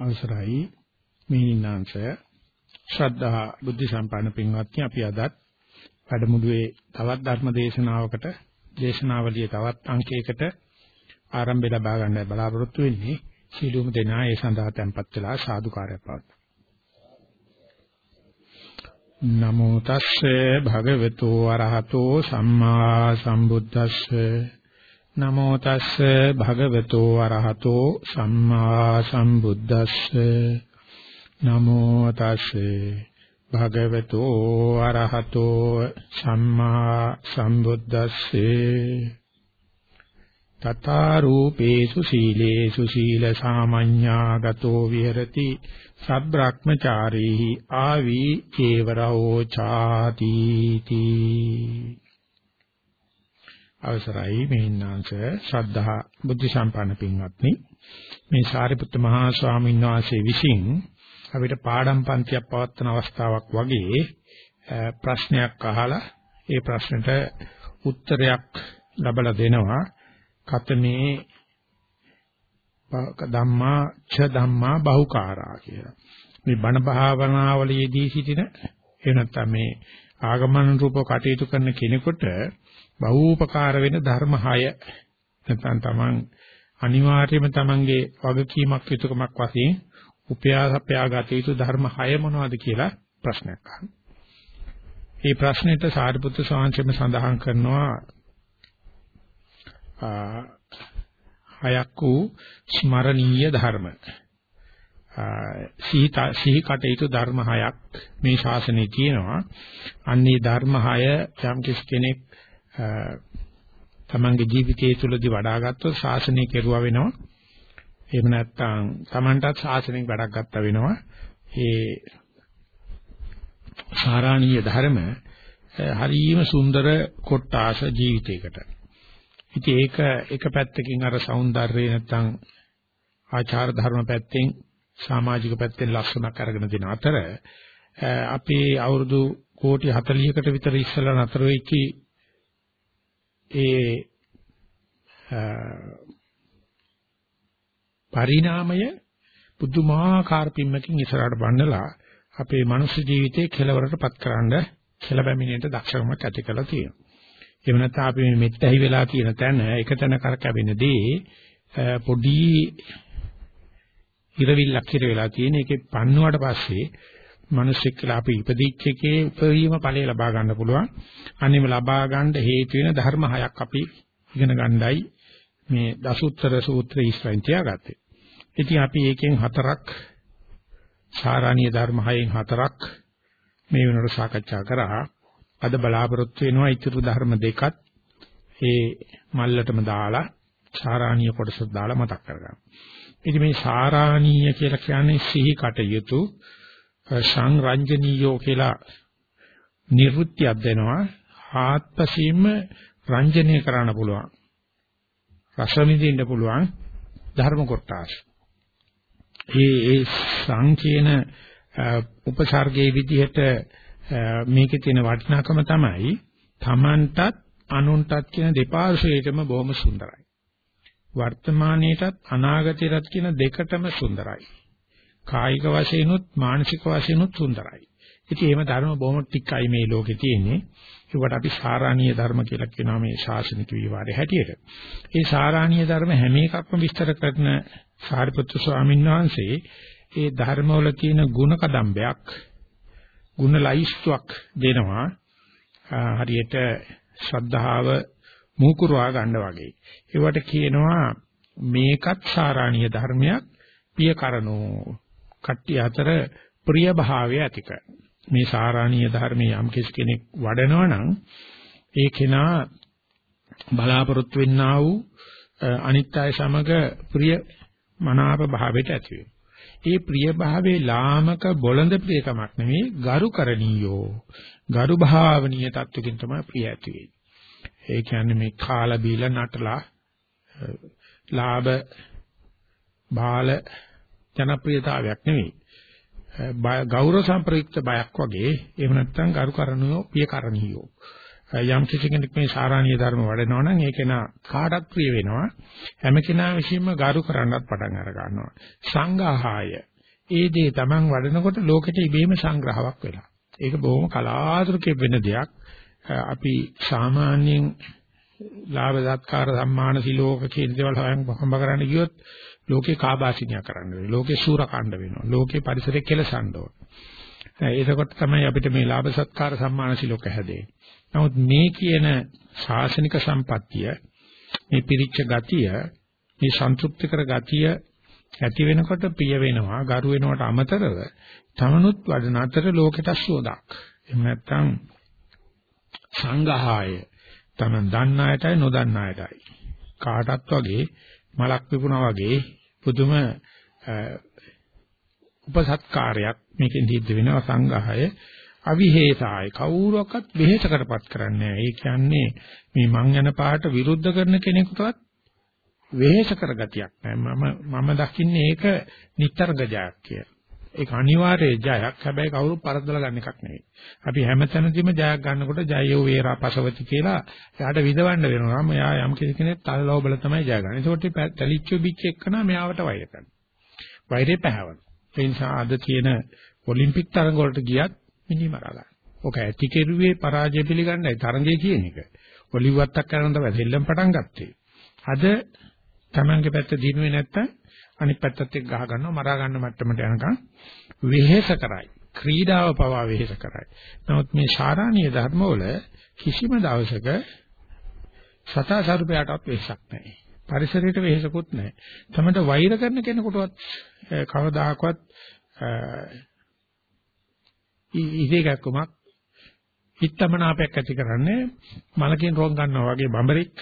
අවසරයි. මීනින්නාංශය ශ්‍රද්ධා බුද්ධ සම්පන්න පින්වත්නි අපි අදත් වැඩමුළුවේ තවත් ධර්ම දේශනාවකට දේශනාවලියේ තවත් අංකයකට ආරම්භය ලබා ගන්න බලාපොරොත්තු වෙන්නේ. සීලුම දෙනා ඒ සඳහා tempත් වෙලා සාදුකාරය පවතුන නමෝ තස්සේ භගවතු වරහතෝ සම්මා සම්බුද්දස්සේ. නමෝ තස්ස භගවතෝ අරහතෝ සම්මා සම්බුද්දස්ස. නමෝ තස්සේ භගවතෝ අරහතෝ සම්මා සම්බුද්දස්සේ. තථා රූපේසු සීලේසු සීල සාමඤ්ඤාගතෝ විහෙරති. සබ්‍රක්‍මචාරීහි ආවි චේවරෝ ചാති තී අවසරයි මේන්නාංශ ශ්‍රද්ධා බුද්ධ සම්පන්න පින්වත්නි. මේ සාරිපුත්ත මහා ස්වාමීන් වහන්සේ විසින් අපිට පාඩම් පන්තියක් පවත්වන අවස්ථාවක් වගේ ප්‍රශ්නයක් අහලා ඒ ප්‍රශ්නෙට උත්තරයක් ලබලා දෙනවා. කතමේ ධම්මා ච ධම්මා බහුකාරා කියලා. මේ බණ භාවනාවලයේදී සිටින එහෙම නැත්නම් මේ ආගමන රූප කටයුතු කරන කෙනෙකුට බහූපකාර වෙන ධර්ම 6 නැත්නම් තමන් අනිවාර්යයෙන්ම තමන්ගේ වගකීමක් යුතුයකමක් වශයෙන් උපයාසපයා ගත යුතු ධර්ම 6 මොනවද කියලා ප්‍රශ්නයක් අහනවා. මේ ප්‍රශ්නෙට සාරිපුත්‍ර ස්වාමීන් සඳහන් කරනවා හයක් වූ ස්මරණීය ධර්ම. සිහිත සිහි කටයුතු ධර්ම හයක් මේ ශාසනයේ තියෙනවා. අන්නේ ධර්ම හය යම් කෙනෙක් තමන්ගේ ජීවිතයේ තුලදී වඩා ගත්තොත් ශාසනය කෙරුවා වෙනවා. එහෙම නැත්නම් තමන්ටත් ශාසනයෙන් වැඩක් ගත්තා වෙනවා. ඒ සාරාණීය ධර්ම හරිම සුන්දර කොට්ටාස ජීවිතයකට. ඉතින් ඒක එක පැත්තකින් අර సౌందර්යය නැත්නම් ආචාර ධර්ම පැත්තෙන් සමාජික පැත්තෙන් ලක්ෂණක් අරගෙන දෙන අතර අපේ අවුරුදු කෝටි 40කට විතර ඉස්සලා නතර වෙච්ච ඒ පරිණාමය පුදුමාකාර පිම්මකින් ඉස්සරහට බන්නලා අපේ මනුෂ්‍ය ජීවිතේ කෙලවරටපත් කරන්න කෙලබැමිණෙන්න දක්ෂකමක් ඇති කරලා තියෙනවා. එහෙම නැත්නම් අපි මේ මෙත් ඇහි වෙලා තියෙන තැන එක තැන කරකැවෙනදී පොඩි ඉරවිල්ලක් ඉර වෙලා තියෙන එකේ පන්නුවට පස්සේ මිනිස්සෙක් කියලා අපි ඉපදිච්ච එකේ උපරිම ඵලය ලබා ගන්න පුළුවන්. අනිම ලබා ගන්න හේතු වෙන ධර්ම හයක් අපි ඉගෙන ගන්නයි මේ දසුත්තර සූත්‍රය ඉස්සරහින් තියාගත්තේ. ඉතින් අපි ඒකෙන් හතරක් සාරාණීය ධර්ම හයෙන් හතරක් මේ වෙනකොට සාකච්ඡා කරා. අද බලාපොරොත්තු වෙනවා ඊතුරු ධර්ම දෙකත් ඒ මල්ලටම දාලා සාරාණීය කොටස දාලා මතක් කරගන්න. ඉතින් මේ සාරාණීය කියලා කියන්නේ සිහි කටයුතු සංරංජනීයෝ කියලා නිරුත්තියක් දෙනවා ආත්පසීම රංජනය කරන්න පුළුවන්. රස විඳින්න පුළුවන් ධර්ම කොටස්. ඒ ඒ සංකේන උපසර්ගයේ විදිහට මේකේ තියෙන වටිනාකම තමයි Tamanටත් අනුන්ටත් කියන දෙපාර්ශ්වයටම බොහොම සුන්දරයි. වර්තමානයේටත් අනාගතයටත් කියන දෙකටම සුන්දරයි. කායික වශයෙන්ුත් මානසික වශයෙන්ුත් සුන්දරයි. ඉතින් එහෙම ධර්ම බොහොම ටිකයි මේ ලෝකේ තියෙන්නේ. ඒකට අපි සාරාණීය ධර්ම කියලා කියනවා මේ ශාසනික විවාදයේ හැටියට. ඒ සාරාණීය ධර්ම හැම එකක්ම විස්තර කරන සාරිපුත්‍ර ස්වාමීන් වහන්සේ ඒ ධර්මවල තියෙන ಗುಣ කදම්බයක් ಗುಣ ලයිස්තුවක් දෙනවා. හරියට ශ්‍රද්ධාව මූකුරවා ගන්න වගේ. ඒවට කියනවා මේකත් සාරාණීය ධර්මයක් පිය කරනෝ කට්ටිය අතර ප්‍රිය භාවය ඇති කර. මේ සාරාණීය ධර්මයේ යම් කෙනෙක් වඩනවා නම් ඒ කෙනා බලාපොරොත්තු වෙන්නා වූ අනිත් අය සමග ප්‍රිය මනාප භාවයට ඇති වෙනවා. ඒ ප්‍රිය භාවයේ ලාමක බොළඳ ප්‍රියකමක් නෙවෙයි ගරු කරණීයෝ. ගරු භාවනීය තත්වකින් තමයි ප්‍රිය ඇති වෙන්නේ. ඒ කියන්නේ මේ කාලා බීලා නටලා ලාභ බාල ජනප්‍රියතාවයක් නෙවෙයි. ගෞරව සම්ප්‍රයුක්ත බයක් වගේ එහෙම නැත්නම් ගරු කරණියෝ පිය කරණියෝ. යම් කිසි කෙනෙක් මේ සාරාණීය ධර්ම වඩනවා නම් ඒක නා කාටත් ප්‍රිය වෙනවා. හැම කෙනා විසින්ම ගරු කරන්නත් පටන් අර ගන්නවා. සංඝාහාය. ඒ දේ Taman වඩනකොට ලෝකෙට ඉබේම සංග්‍රහයක් වෙලා. ඒක බොහොම කලාතුරකින් වෙන දෙයක්. අපි සාමාන්‍යයෙන් ලාභ සත්කාර සම්මාන සිලෝක කියන දේවල් හොයන් හම්බ කරන්න ගියොත් ලෝකේ කාබාසිනිය කරන්න වෙනවා. ලෝකේ සූරකණ්ඩ වෙනවා. ලෝකේ පරිසරය කෙලසන්න ඕන. එතකොට තමයි අපිට මේ ලාභ සත්කාර සම්මාන සිලෝක හැදෙන්නේ. නමුත් මේ කියන ශාසනික සම්පත්තිය මේ පිරිච්ච ගතිය මේ සන්තුෂ්ටිකර ගතිය ඇති වෙනකොට ප්‍රිය වෙනවා ගරු වෙනවට අමතරව තමනුත් වඩන අතර ලෝකෙට සෝදාක් එහෙම නැත්නම් සංඝහාය තමන් දන්න අයටයි නොදන්න අයටයි. කාටත් වගේ මලක් විකුණා වගේ පුදුම උපසත්කාරයක් මේකෙන් සිද්ධ වෙනවා සංඝහාය අවිහෙසාය කවුරුවක්වත් වෙහෙසකටපත් කරන්නේ නැහැ. ඒ කියන්නේ මේ මං යන පාට විරුද්ධ කරන කෙනෙකුටවත් වෙහෙස කරගතියක් නැහැ. මම මම දකින්නේ ඒක නිතරග ජයක් කියලා. ඒක අනිවාර්ය ජයක්. හැබැයි කවුරු පරද්දලා ගන්න එකක් නෙවෙයි. අපි හැමතැනදීම ජයක් ගන්නකොට ජයෝ වේරා පසවති කියලා එයාට විදවන්න වෙනවා. මෙයා යම් කෙනෙක් තලලෝබල තමයි ජය ගන්න. ඒකට තලිච්චෝ බිච් එක්කන මෙයාවට වෛර කරනවා. වෛරේ පැහැවන. ඒ නිසා අද තියෙන ඔලිම්පික් තරඟ වලට ගියත් මිනිමරා ගන්න. ඔක ඇති කෙරුවේ පරාජය පිළිගන්නයි තරඟය කියන එක. ඔලිව්වත්තක් කරන තමයි දෙල්ලම් පටන් ගත්තේ. අද Tamange පැත්ත දිනුවේ නැත්තම් අනිත් පැත්තත් එක්ක ගහ ගන්නවා මරා ගන්න මට්ටමට යනකම් වෙහෙස කරයි. ක්‍රීඩාව පවා වෙහෙස කරයි. නමුත් මේ ශාරාණීය ධර්මවල කිසිම දවසක සතා සරුපයටවත් වෙහසක් නැහැ. පරිසරයට වෙහසකුත් නැහැ. තමයි වෛර කරන කෙනෙකුටවත් කවදාකවත් ඉහිගක්කමක් හිතමනාපයක් ඇති කරන්නේ මලකින් රෝග ගන්නවා වගේ බඹරෙක්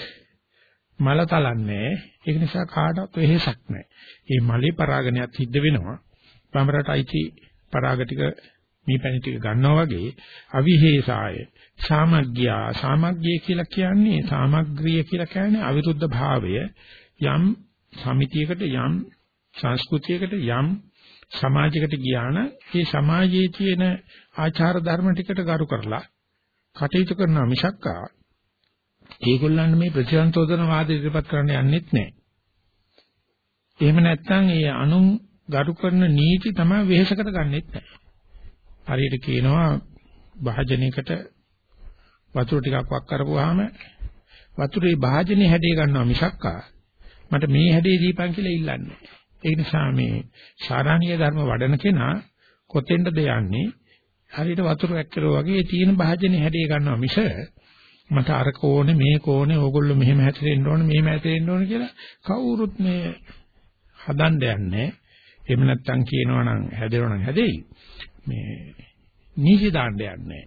මල තලන්නේ ඒක නිසා කාටවත් වෙහෙසක් නැහැ. මේ මලේ පරාගණයක් සිද්ධ වෙනවා. බඹරට අයිති පරාග ටික මේ පැණි ටික ගන්නවා වගේ අවිහෙසාය සාමග්ගියා සාමග්ගිය කියලා කියන්නේ සාමග්‍රිය කියලා කියන්නේ අවිරුද්ධ භාවය යම් සමිතියකට යම් සංස්කෘතියකට යම් සමාජයකට ගියා නම් ඒ සමාජයේ තියෙන ආචාර ධර්ම ටිකට ගරු කරලා කටයුතු කරනවා මිසක්කා ඒගොල්ලන් මේ ප්‍රතිසංශෝධන වාද ඉදිරිපත් කරන්න යන්නෙත් නැහැ. එහෙම නැත්නම් ඒ අනුන් ගරු කරන නීති තමයි වෙහෙසකට ගන්නෙත් නැහැ. හරියට කියනවා භාජනයකට වතුර ටිකක් වක් කරපුවාම වතුරේ භාජනේ හැඩය ගන්නවා මිසක්කා මට මේ හැඩේ දීපන් කියලා ඉල්ලන්නේ. ඒ නිසා මේ සාරාණීය ධර්ම වඩන කෙනා කොතෙන්ද යන්නේ? හරියට වතුර ඇක්කරෝ වගේ තියෙන භාජනේ හැඩය ගන්නවා මිස මට අර කෝණේ මේ කෝණේ ඕගොල්ලෝ මෙහෙම හැතරෙන්න ඕනේ මෙහෙම හැතරෙන්න ඕනේ කියලා කවුරුත් මේ හදන්න යන්නේ. එහෙම නැත්තම් කියනවා නම් හැදෙනවා නම් හැදෙයි. මේ නීති දාන්න යන්නේ.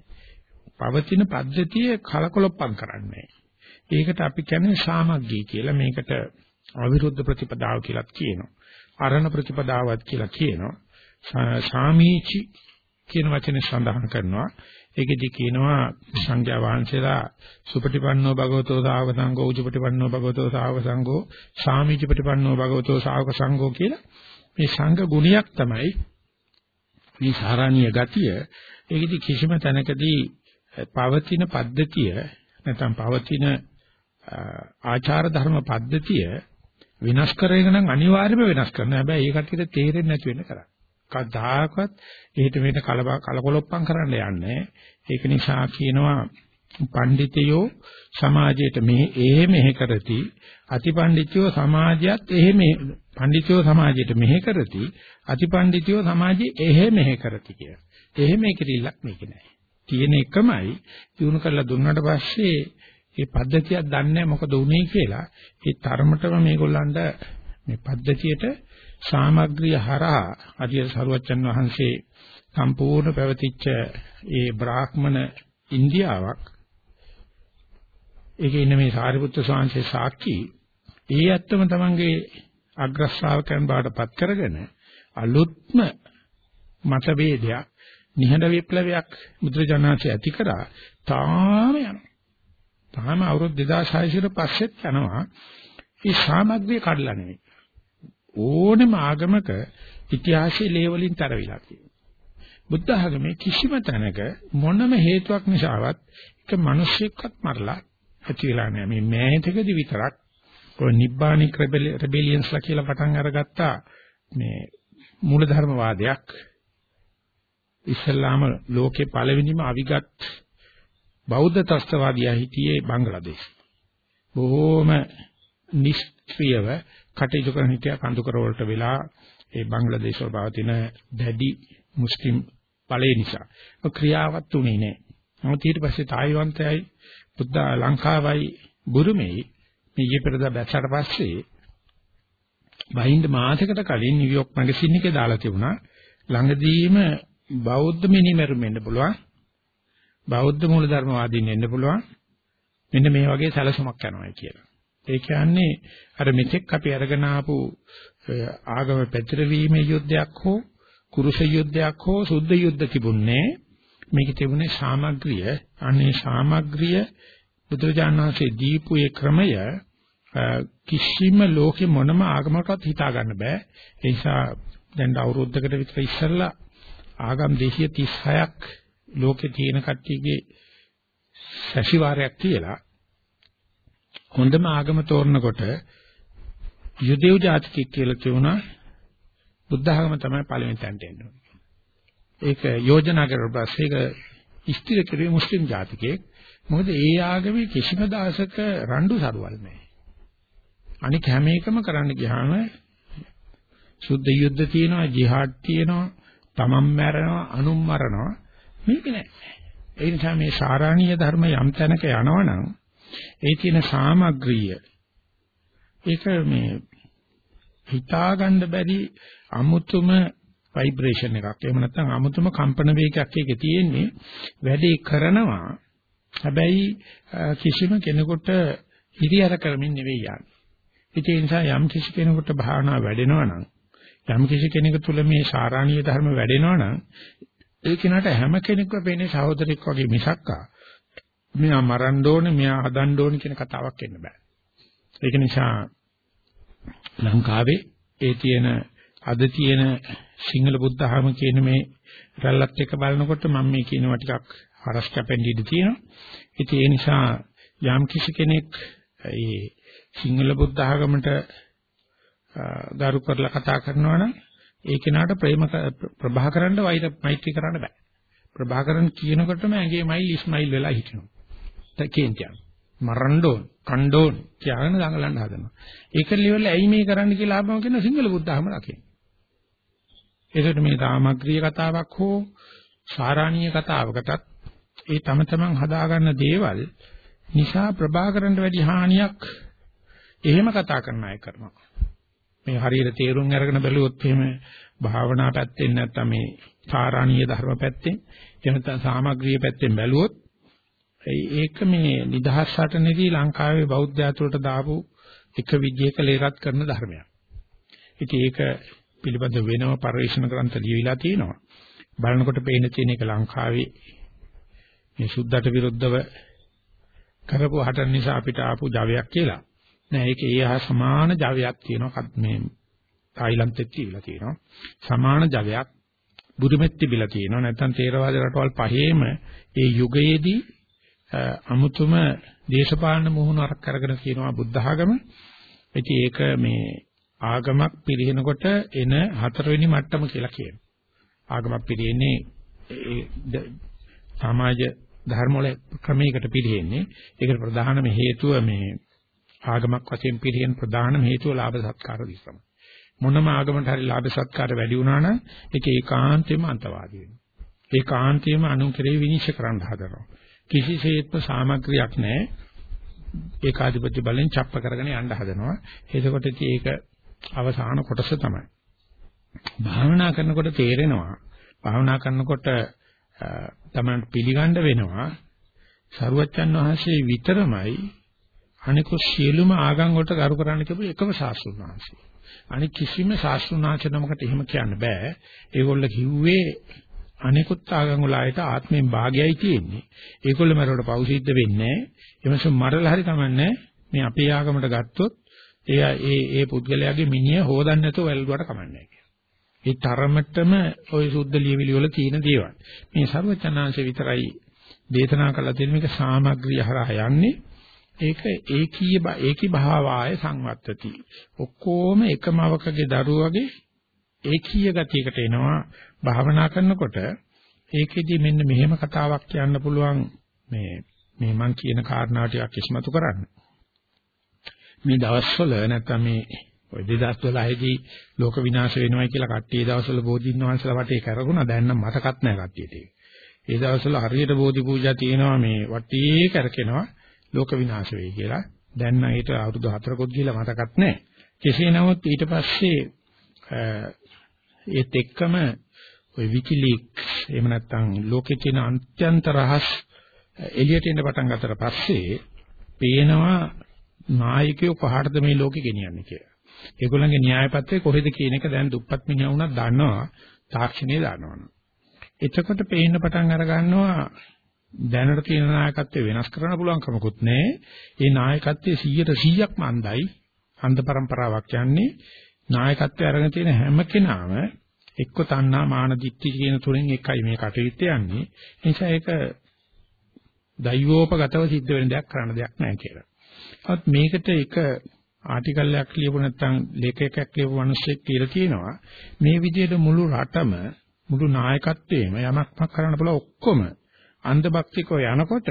පවතින පද්ධතිය කලකොලොප්පම් කරන්නේ. ඒකට අපි කියන්නේ සාමග්ගී කියලා මේකට අවිරුද්ධ ප්‍රතිපදාව කියලාත් කියනවා. අරණ ප්‍රතිපදාවත් කියලා කියනවා. සාමීචි කියන වචනේ සඳහන් කරනවා. ඒකෙදි කියනවා සංඝයා වහන්සේලා සුපටිපන්නෝ භගවතෝ සාවක සංඝෝ උජුපටිපන්නෝ භගවතෝ සාවක සංඝෝ සාමීචි ප්‍රතිපන්නෝ භගවතෝ සාවක සංඝෝ කියලා මේ සංඝ ගුණයක් තමයි මේ සාරාණීය ගතිය. ඒකෙදි කිසිම තැනකදී පවතින පද්ධතිය නැත්නම් පවතින ආචාර ධර්ම පද්ධතිය වෙනස් කරගෙන නම් අනිවාර්යයෙන්ම වෙනස් කරනවා. හැබැයි ඒ කට්ටියට තේරෙන්නේ නැති වෙන්න කරා. කවදාකවත් එහෙට මෙහෙට කලබ කලකොලොප්පම් කරන්න යන්නේ. ඒක නිසා කියනවා පඬිතයෝ සමාජයට මේ එහෙ මෙහෙ කරති අතිපඬිතයෝ සමාජයත් එහෙ මෙහෙ පඬිතයෝ සමාජයට මෙහෙ කරති අතිපඬිතයෝ සමාජයේ එහෙ මෙහෙ කරති කිය. එහෙ මේ කිරිල්ලක් මේක නෑ. තියෙන එකමයි දිනු කරලා දුන්නාට පස්සේ මේ පද්ධතියක් දන්නේ මොකද උනේ කියලා ඒ තරමටම මේගොල්ලන්ට මේ පද්ධතියට සාමග්‍රිය හරහා අධිය සරුවච්චන් වහන්සේ සම්පූර්ණ පැවතිච්ච ඒ බ්‍රාහ්මණ ඉන්දියාවක් ඒකේ ඉන්න මේ සාරිපුත්‍ර ස්වාමීන් සාක්ෂි ඒ ඇත්තම තමන්ගේ අග්‍ර ශ්‍රාවකයන් බාටපත් කරගෙන අලුත්ම මතභේදයක් නිහඬ විප්ලවයක් මුද්‍රජනාචි ඇති කරා තාම යනවා තාම අවුරුදු 2600 පස්සෙත් යනවා. මේ සාමග්‍රිය කඩලා නෙවෙයි. ඕනෙම ආගමක ඉතිහාසයේ ලේවලින් තර වෙලා තියෙනවා. බුද්ධ ආගමේ කිසිම තැනක මොනම හේතුවක් නිසාවත් ඒක මිනිස්සෙක්වත් මරලා ඇති වෙලා නැහැ. මේ මෑතකදී විතරක් ඔය නිබ්බානික් රෙබෙලියන්ස්ලා කියලා පටන් අරගත්තා මේ මූලධර්මවාදයක් ඉස්ලාම ලෝකේ පළවෙනිම අවිගත් බෞද්ධ ත්‍ස්තවාදියා හිටියේ බංග්ලාදේශ. බොහෝම නිෂ්ක්‍රියව කටයුතු කරන හිටියා කඳුකර වලට වෙලා ඒ බංග්ලාදේශ වල පවතින දැඩි මුස්ලිම් ඵලයේ නිසා. ඒක ක්‍රියාවත් උනේ නැහැ. නමුත් ඊට පස්සේ තායිවන්තයයි බුද්ධ ලංකාවයි බුරුමේයි මේ ඊපෙරදා බැස්සට පස්සේ බහින්ද මාසයකට කලින් නිව්යෝක් මැගසින් එකේ දාලා තිබුණා ළඟදීම බෞද්ධ මිනිමෙරු වෙන්න පුළුවන් බෞද්ධ මූලධර්මවාදීන් වෙන්න පුළුවන් මෙන්න මේ වගේ සැලසුමක් යනවා කියලා. ඒ කියන්නේ අර මෙතෙක් අපි අරගෙන ආපු ආගම පැතිරවීමේ යුද්ධයක් හෝ කුරුස යුද්ධයක් හෝ සුද්ධ යුද්ධ තිබුණේ මේකේ තිබුණේ සාමග්‍රිය. අනේ සාමග්‍රිය බුදුරජාණන් වහන්සේ දීපු ඒ ක්‍රමය කිසිම ලෝකෙ මොනම ආගමකටවත් හිතා ගන්න බෑ. ඒ නිසා දැන් අවුරුද්දකට විතර ඉස්සෙල්ලා ආගම් 236ක් ලෝකේ තියෙන කට්ටියගේ සැසිවාරයක් කියලා හොඳම ආගම තෝරනකොට යුදෙව් ජාතිකයෙක් කියලා කියුණා බුද්ධ ආගම තමයි පළවෙනි තැනට එන්නේ. ඒක යෝජනා කරලා පස්සේ ඒක ස්ථිර කරුවේ මුස්ලිම් ජාතිකයෙක්. මොකද ඒ ආගමේ කිසිම දාසක රණ්ඩු සරුවල් නැහැ. අනික හැම එකම කරන්න ගියාම සුද්ධ යුද්ධ තියෙනවා, ජිහාඩ් තියෙනවා, තමන් මැරෙනවා, අනුන් මරනවා. මේක නෑ. ඒ නිසා මේ සාරාණීය ධර්ම යම් තැනක යනවනම් ඒ තියෙන සාමග්‍රිය ඒක මේ හිතා ගන්න බැරි අමුතුම ভাইබ්‍රේෂන් එකක්. එහෙම නැත්නම් අමුතුම කම්පන වේගයක් එකේ තියෙන්නේ වැඩේ කරනවා. හැබැයි කිසිම කෙනෙකුට හිරියර කරමින් නෙවෙයි යන්නේ. ඒ නිසා යම් කිසි කෙනෙකුට භාවනා වැඩෙනවා නම් යම් කිසි කෙනෙකු තුළ මේ සාරාණීය ධර්ම වැඩෙනවා නම් ඒ කෙනාට හැම කෙනෙක්ම පේන්නේ සහෝදරෙක් වගේ මිසක්කා. මෙයා මරන්න ඕනේ, මෙයා හදන්න ඕනේ කියන කතාවක් එන්න බෑ. ඒක නිසා ලංකාවේ ඒ තියෙන අද තියෙන සිංහල බුද්ධ ආගම කියන මේ රැල්ලත් එක බලනකොට මම මේ කියනවා ටිකක් හරස් කැපෙන්න ඉඩ තියෙනවා. ඉතින් ඒ නිසා යම් කිසි කෙනෙක් ඒ සිංහල බුද්ධ ආගමට ගරු කරලා කතා කරනවා නම් ඒ කෙනාට ප්‍රේම ප්‍රභාකරන්න වෛර මෛත්‍රී කරන්න බෑ. ප්‍රභාකරන් කියනකොටම ඇඟේ මයිල් ඉස්මයිල් වෙලා හිටිනවා. තකේන්තියන්. මරන්න ඕන, කණ්ඩ ඕන කියන දඟලන්න හදනවා. ඒක livel ඇයි මේ කරන්න කියලා ආපම කියන සිංහල බුද්ධහම රකින්න. ඒකට මේ තාමග්‍රීය කතාවක් හෝ සාරාණීය කතාවකටත් ඒ තම තමන් හදාගන්න දේවල් නිසා ප්‍රභාකරන්ට වැඩි හානියක් එහෙම කතා කරන අය කරනවා. මේ හරියට තේරුම් අරගෙන බැලුවොත් එහෙම භාවනා පැත්තෙන් නැත්නම් මේ සාරාණීය ධර්ම පැත්තෙන් එහෙම නැත්නම් සාමග්‍රීය පැත්තෙන් බැලුවොත් ඒක මේ නිදහස් රටනේදී ලංකාවේ බෞද්ධ ආතුරට දාපු එක විදිහක ලේරත් කරන ධර්මයක්. ඉතින් ඒක පිළිබඳ වෙනම පරිශන ග්‍රන්ථ ලියවිලා තියෙනවා. බලනකොට පේන තියෙන එක ලංකාවේ මේ සුද්ධට විරුද්ධව කරපු හටන නිසා අපිට ආපු ජවයක් කියලා. නෑ ඒක ඒ හා සමාන ජවයක් තියෙනවා මේ තායිලන්තෙත් තිබිලා තියෙනවා සමාන ජවයක් බුදුමෙත් තිබිලා තියෙනවා නැත්නම් තේරවාද රටවල් පහේම ඒ යුගයේදී අමුතුම දේශපාලන මුහුණ අරක් කරගෙන කියනවා බුද්ධ ආගම ඉතින් ඒක මේ ආගමක් පිළිහෙනකොට එන හතරවෙනි මට්ටම කියලා කියනවා ආගමක් පිළිෙන්නේ ඒ සමාජ ධර්ම වල ක්‍රමයකට පිළිෙන්නේ ඒකට ප්‍රධානම හේතුව මේ ආගමක් වශයෙන් පිළිගෙන ප්‍රධානම හේතුව ලාභ සත්කාර දිස්සම. මොනම ආගමකට හරි ලාභ සත්කාර වැඩි වුණා නම් ඒක ඒකාන්තයෙන්ම අන්තවාදී වෙනවා. ඒකාන්තයෙන්ම අනු කෙරේ විනිශ්චය කරන්න හදනවා. කිසිසේත්ම සාමග්‍රියක් නැහැ. ඒකාධිපත්‍ය බලෙන් ڇප්ප කරගෙන යන්න හදනවා. එතකොට ඒක අවසාන කොටස තමයි. භාවනා කරනකොට තේරෙනවා භාවනා කරනකොට තමයි පිළිගන්න වෙනවා සරුවච්චන් වහන්සේ විතරමයි අනිකුත් සියලුම ආගම් වලට ගරු කරන්න කියපු එකම ශාස්ත්‍රුන් වහන්සේ. අනික කිසිම ශාස්ත්‍රුන් වහන්සේ නමකට එහෙම කියන්න බෑ. ඒගොල්ල කිව්වේ අනිකුත් ආගම් වල ආයත ආත්මෙන් භාගයයි තියෙන්නේ. ඒගොල්ලෝ මරවට පෞසිද්ධ වෙන්නේ නැහැ. එමස මරලා හරි කමන්නේ මේ අපේ ආගමට ගත්තොත් ඒ ඒ ඒ පුද්ගලයාගේ මිනිය හොදන්න නැතුව වැළඳුවට කමන්නේ නැහැ. ඒ තරමටම ওই සුද්ධ ලියවිලි වල තියෙන දේවල්. මේ ਸਰවචනාංශ විතරයි දේශනා කළ තියෙන මේක සාමග්‍රිය හරහා යන්නේ. ඒක ඒකී ඒකී භාවාය සංවත්තති. ඔක්කොම එකම අවකගේ දරුවගේ ඒකීය ගතියකට එනවා භාවනා කරනකොට ඒකෙදි මෙන්න මෙහෙම කතාවක් කියන්න පුළුවන් මේ මේ මං කියන කාරණා ටිකක් ඉස්මතු කරන්න මේ දවස්වල නැත්තම් මේ ඔය 2012 දී ලෝක විනාශ වෙනවයි කියලා කට්ටිය දවස්වල බෝධින් වහන්සේලා වටේ කරගුණා දැන් නම් මතකත් නැහැ කට්ටියට ඒක. ඒ දවස්වල හරියට බෝධි පූජා තියෙනවා මේ වටේ කරකිනවා ලෝක විනාශ වෙයි කියලා. දැන් නම් ඊට අවුරුදු 4කත් ගිහලා මතකත් නැහැ. කෙසේ නමුත් ඊට පස්සේ ඒත් එක්කම ඔය විකිලීක්ස් එහෙම නැත්නම් ලෝකේ තියෙන අන්ත්‍යන්ත රහස් එළියට එන්න පටන් ගත්තට පස්සේ පේනවා නායකයෝ කොහාටද මේ ලෝකෙ ගෙනියන්නේ කියලා. ඒගොල්ලන්ගේ න්‍යායපත්‍රය කොහෙද කියන එක දැන් දුප්පත් මිනිහා වුණත් දන්නවා තාක්ෂණය දන්නවනේ. එතකොට පේන්න පටන් අර ගන්නවා දැනට තියෙන නායකත්වය වෙනස් කරන්න පුළුවන් කමකුත් නැහැ. ඒ නායකත්වයේ 100%ක්ම අන්දයි. අන්ධ પરම්පරාවක් යන්නේ නායකත්වය අරගෙන තියෙන හැම කෙනාම එක්ක තණ්හා මාන දික්ටි කියන තුනෙන් එකයි මේ කටයුත්ත යන්නේ. ඒ නිසා ඒක දෛවෝපගතව සිද්ධ වෙන දෙයක් කරන්න දෙයක් නැහැ කියලා. ඒත් මේකට එක ආටිකල් එකක් ලියපු නැත්නම් ලේඛකයක් ලියපු මිනිස්සෙක් කියලා කියනවා මේ විදිහට මුළු රටම මුළු නායකත්වයේම යමක්ම කරන්න පුළුවන් ඔක්කොම අන්ධභක්තිකව යනකොට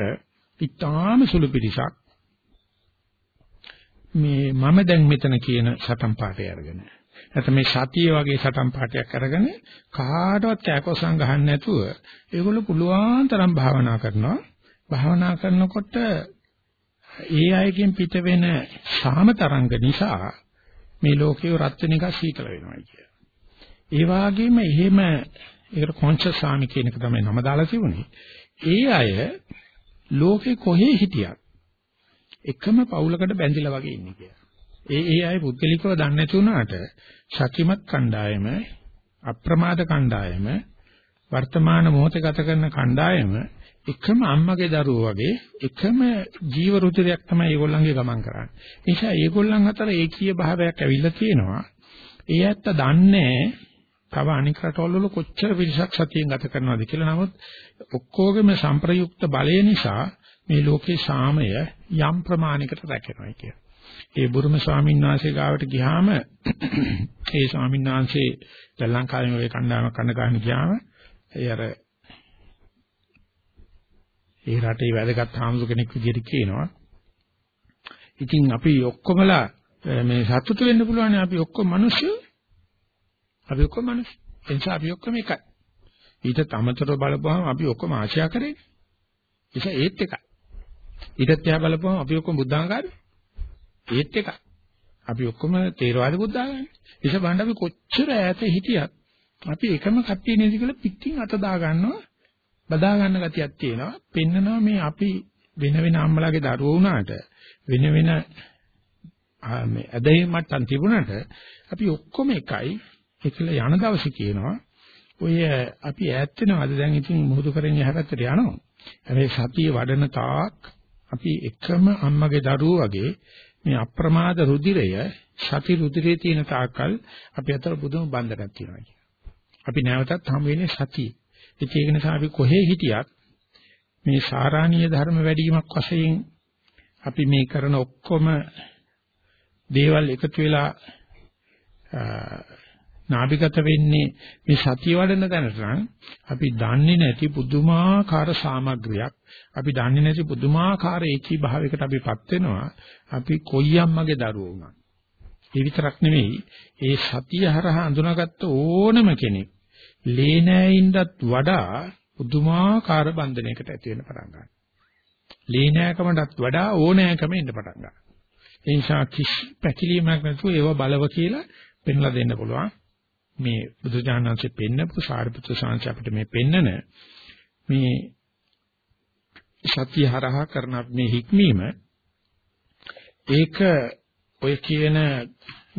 ඉතාම සුළු පිරිසක් මේ මම දැන් මෙතන කියන සටන් පාඨය අරගෙන නැත්නම් මේ සතිය වගේ සටන් පාඨයක් අරගෙන කාටවත් කෑකොසම් ගහන්න නැතුව ඒගොල්ලෝ පුළුවන් තරම් භාවනා කරනවා භාවනා කරනකොට ඒ අයගෙන් පිට වෙන සාම තරංග නිසා මේ ලෝකේ රත් වෙන එක සීතල වෙනවා කිය. ඒ වගේම එහෙම ඒකට කොන්ෂස් සාමි කියන එක තමයි නම දාලා තිබුණේ. ඒ අය ලෝකේ කොහේ හිටියත් එකම පවුලකට බැඳිලා වගේ ඉන්නේ කියලා. ඒ ඒ අය පුද්ගලිකව දන්නේ නැති වුණාට ශක්තිමත් කණ්ඩායම අප්‍රමාද කණ්ඩායම වර්තමාන මොහොතේ ගත කරන කණ්ඩායම එකම අම්මගේ දරුවෝ වගේ එකම ජීව රුධිරයක් තමයි ඒගොල්ලන්ගේ ගමන් කරන්නේ. ඒ නිසා ඒගොල්ලන් අතර ඒකීය භාවයක් ඇවිල්ලා තියෙනවා. ඒ ඇත්ත දන්නේ තව අනික් රටවල් වල කොච්චර පිරිසක් සතියෙන් ගත කරනවද කියලා. නමුත් ඔක්කොගෙම සංප්‍රයුක්ත බලය නිසා මේ ලෝකේ සාමය යම් ප්‍රමාණයකට රැකෙනවා කියලා. ඒ බුරුම ස්වාමීන් වහන්සේ ගාවට ගියාම ඒ ස්වාමීන් වහන්සේ ශ්‍රී ලංකාවේ ওই කණ්ඩායමක් කන්න ගන්න ගියාම ඒ අර ඒ රටේ වැදගත් හාමුදුර කෙනෙක් විදිහට කියනවා. ඉතින් අපි ඔක්කොමලා මේ සතුටු වෙන්න පුළුවන් අපි ඔක්කොම මිනිස්සු. අපි ඔක්කොම මිනිස්සු. එනිසා අපි ඔක්කොම එකයි. ඊට තමතරව බලපුවහම අපි ඔක්කොම ආශා කරේ. ඒක ඒත් එකයි. ඊටත් එහා බලපුවහම අපි ඔක්කොම බුද්ධාංගාරයි. ඒත් එකයි. අපි ඔක්කොම තේරවාද බුද්ධාගමයි. ඒක බලන්න අපි කොච්චර ඈත හිටියත් අපි එකම කට්ටිය නේද කියලා පිටින් අත දා ගන්නවා. බදා ගන්න ගතියක් තියෙනවා. පෙන්නනවා මේ අපි වෙන වෙන අම්මලාගේ දරුවෝ වුණාට වෙන වෙන මේ ඇදහිම් මට්ටම් තිබුණාට අපි ඔක්කොම එකයි. ඒකල යන දවසේ කියනවා ඔය අපි ඈත් වෙනවද දැන් ඉතින් මුහුදු කරෙන් එහා පැත්තට යනවා. හැබැයි සතිය වඩන තාක් අපි එකම අම්මගේ දරුවෝ වගේ මේ අප්‍රමාද රුධිරය සති රුධිරයේ තියෙන තාක්කල් අපි අතර බුදුම බන්ධනක් තියෙනවා කියන්නේ. අපි නැවතත් හම් වෙන්නේ සතිය. ඒක නිසා අපි කොහේ හිටියත් මේ සාරාණීය ධර්ම වැඩිවීමක් වශයෙන් අපි මේ කරන ඔක්කොම දේවල් එකතු වෙලා නාභිගත වෙන්නේ මේ සතිය වඩන තැනට නම් අපි දන්නේ නැති පුදුමාකාර සාමග්‍රියක් අපි දන්නේ නැති පුදුමාකාර ඒකී භාවයකට අපිපත් වෙනවා අපි කොයියම්මගේ දරුවෝ වුණා ඒ විතරක් නෙවෙයි ඒ සතිය හරහා අඳුනාගත්ත ඕනම කෙනෙක් ලේනෑයින්දත් වඩා පුදුමාකාර බන්ධනයකට ඇති වෙන පටන් ගන්නවා. ලේනෑකමටත් වඩා ඕනෑකම එන්න පටන් ගන්නවා. ඒ නිසා කිසි පැකිලීමක් නැතුව ඒව බලව කියලා පෙන්ලා දෙන්න පුළුවන්. මේ බුදුජානනාංශයෙන් පෙන්නපු සාරිපුත්‍ර සාංශ අපිට මේ පෙන්නන මේ සත්‍ය හරහා කරන මේ හික්මීම ඒක ඔය කියන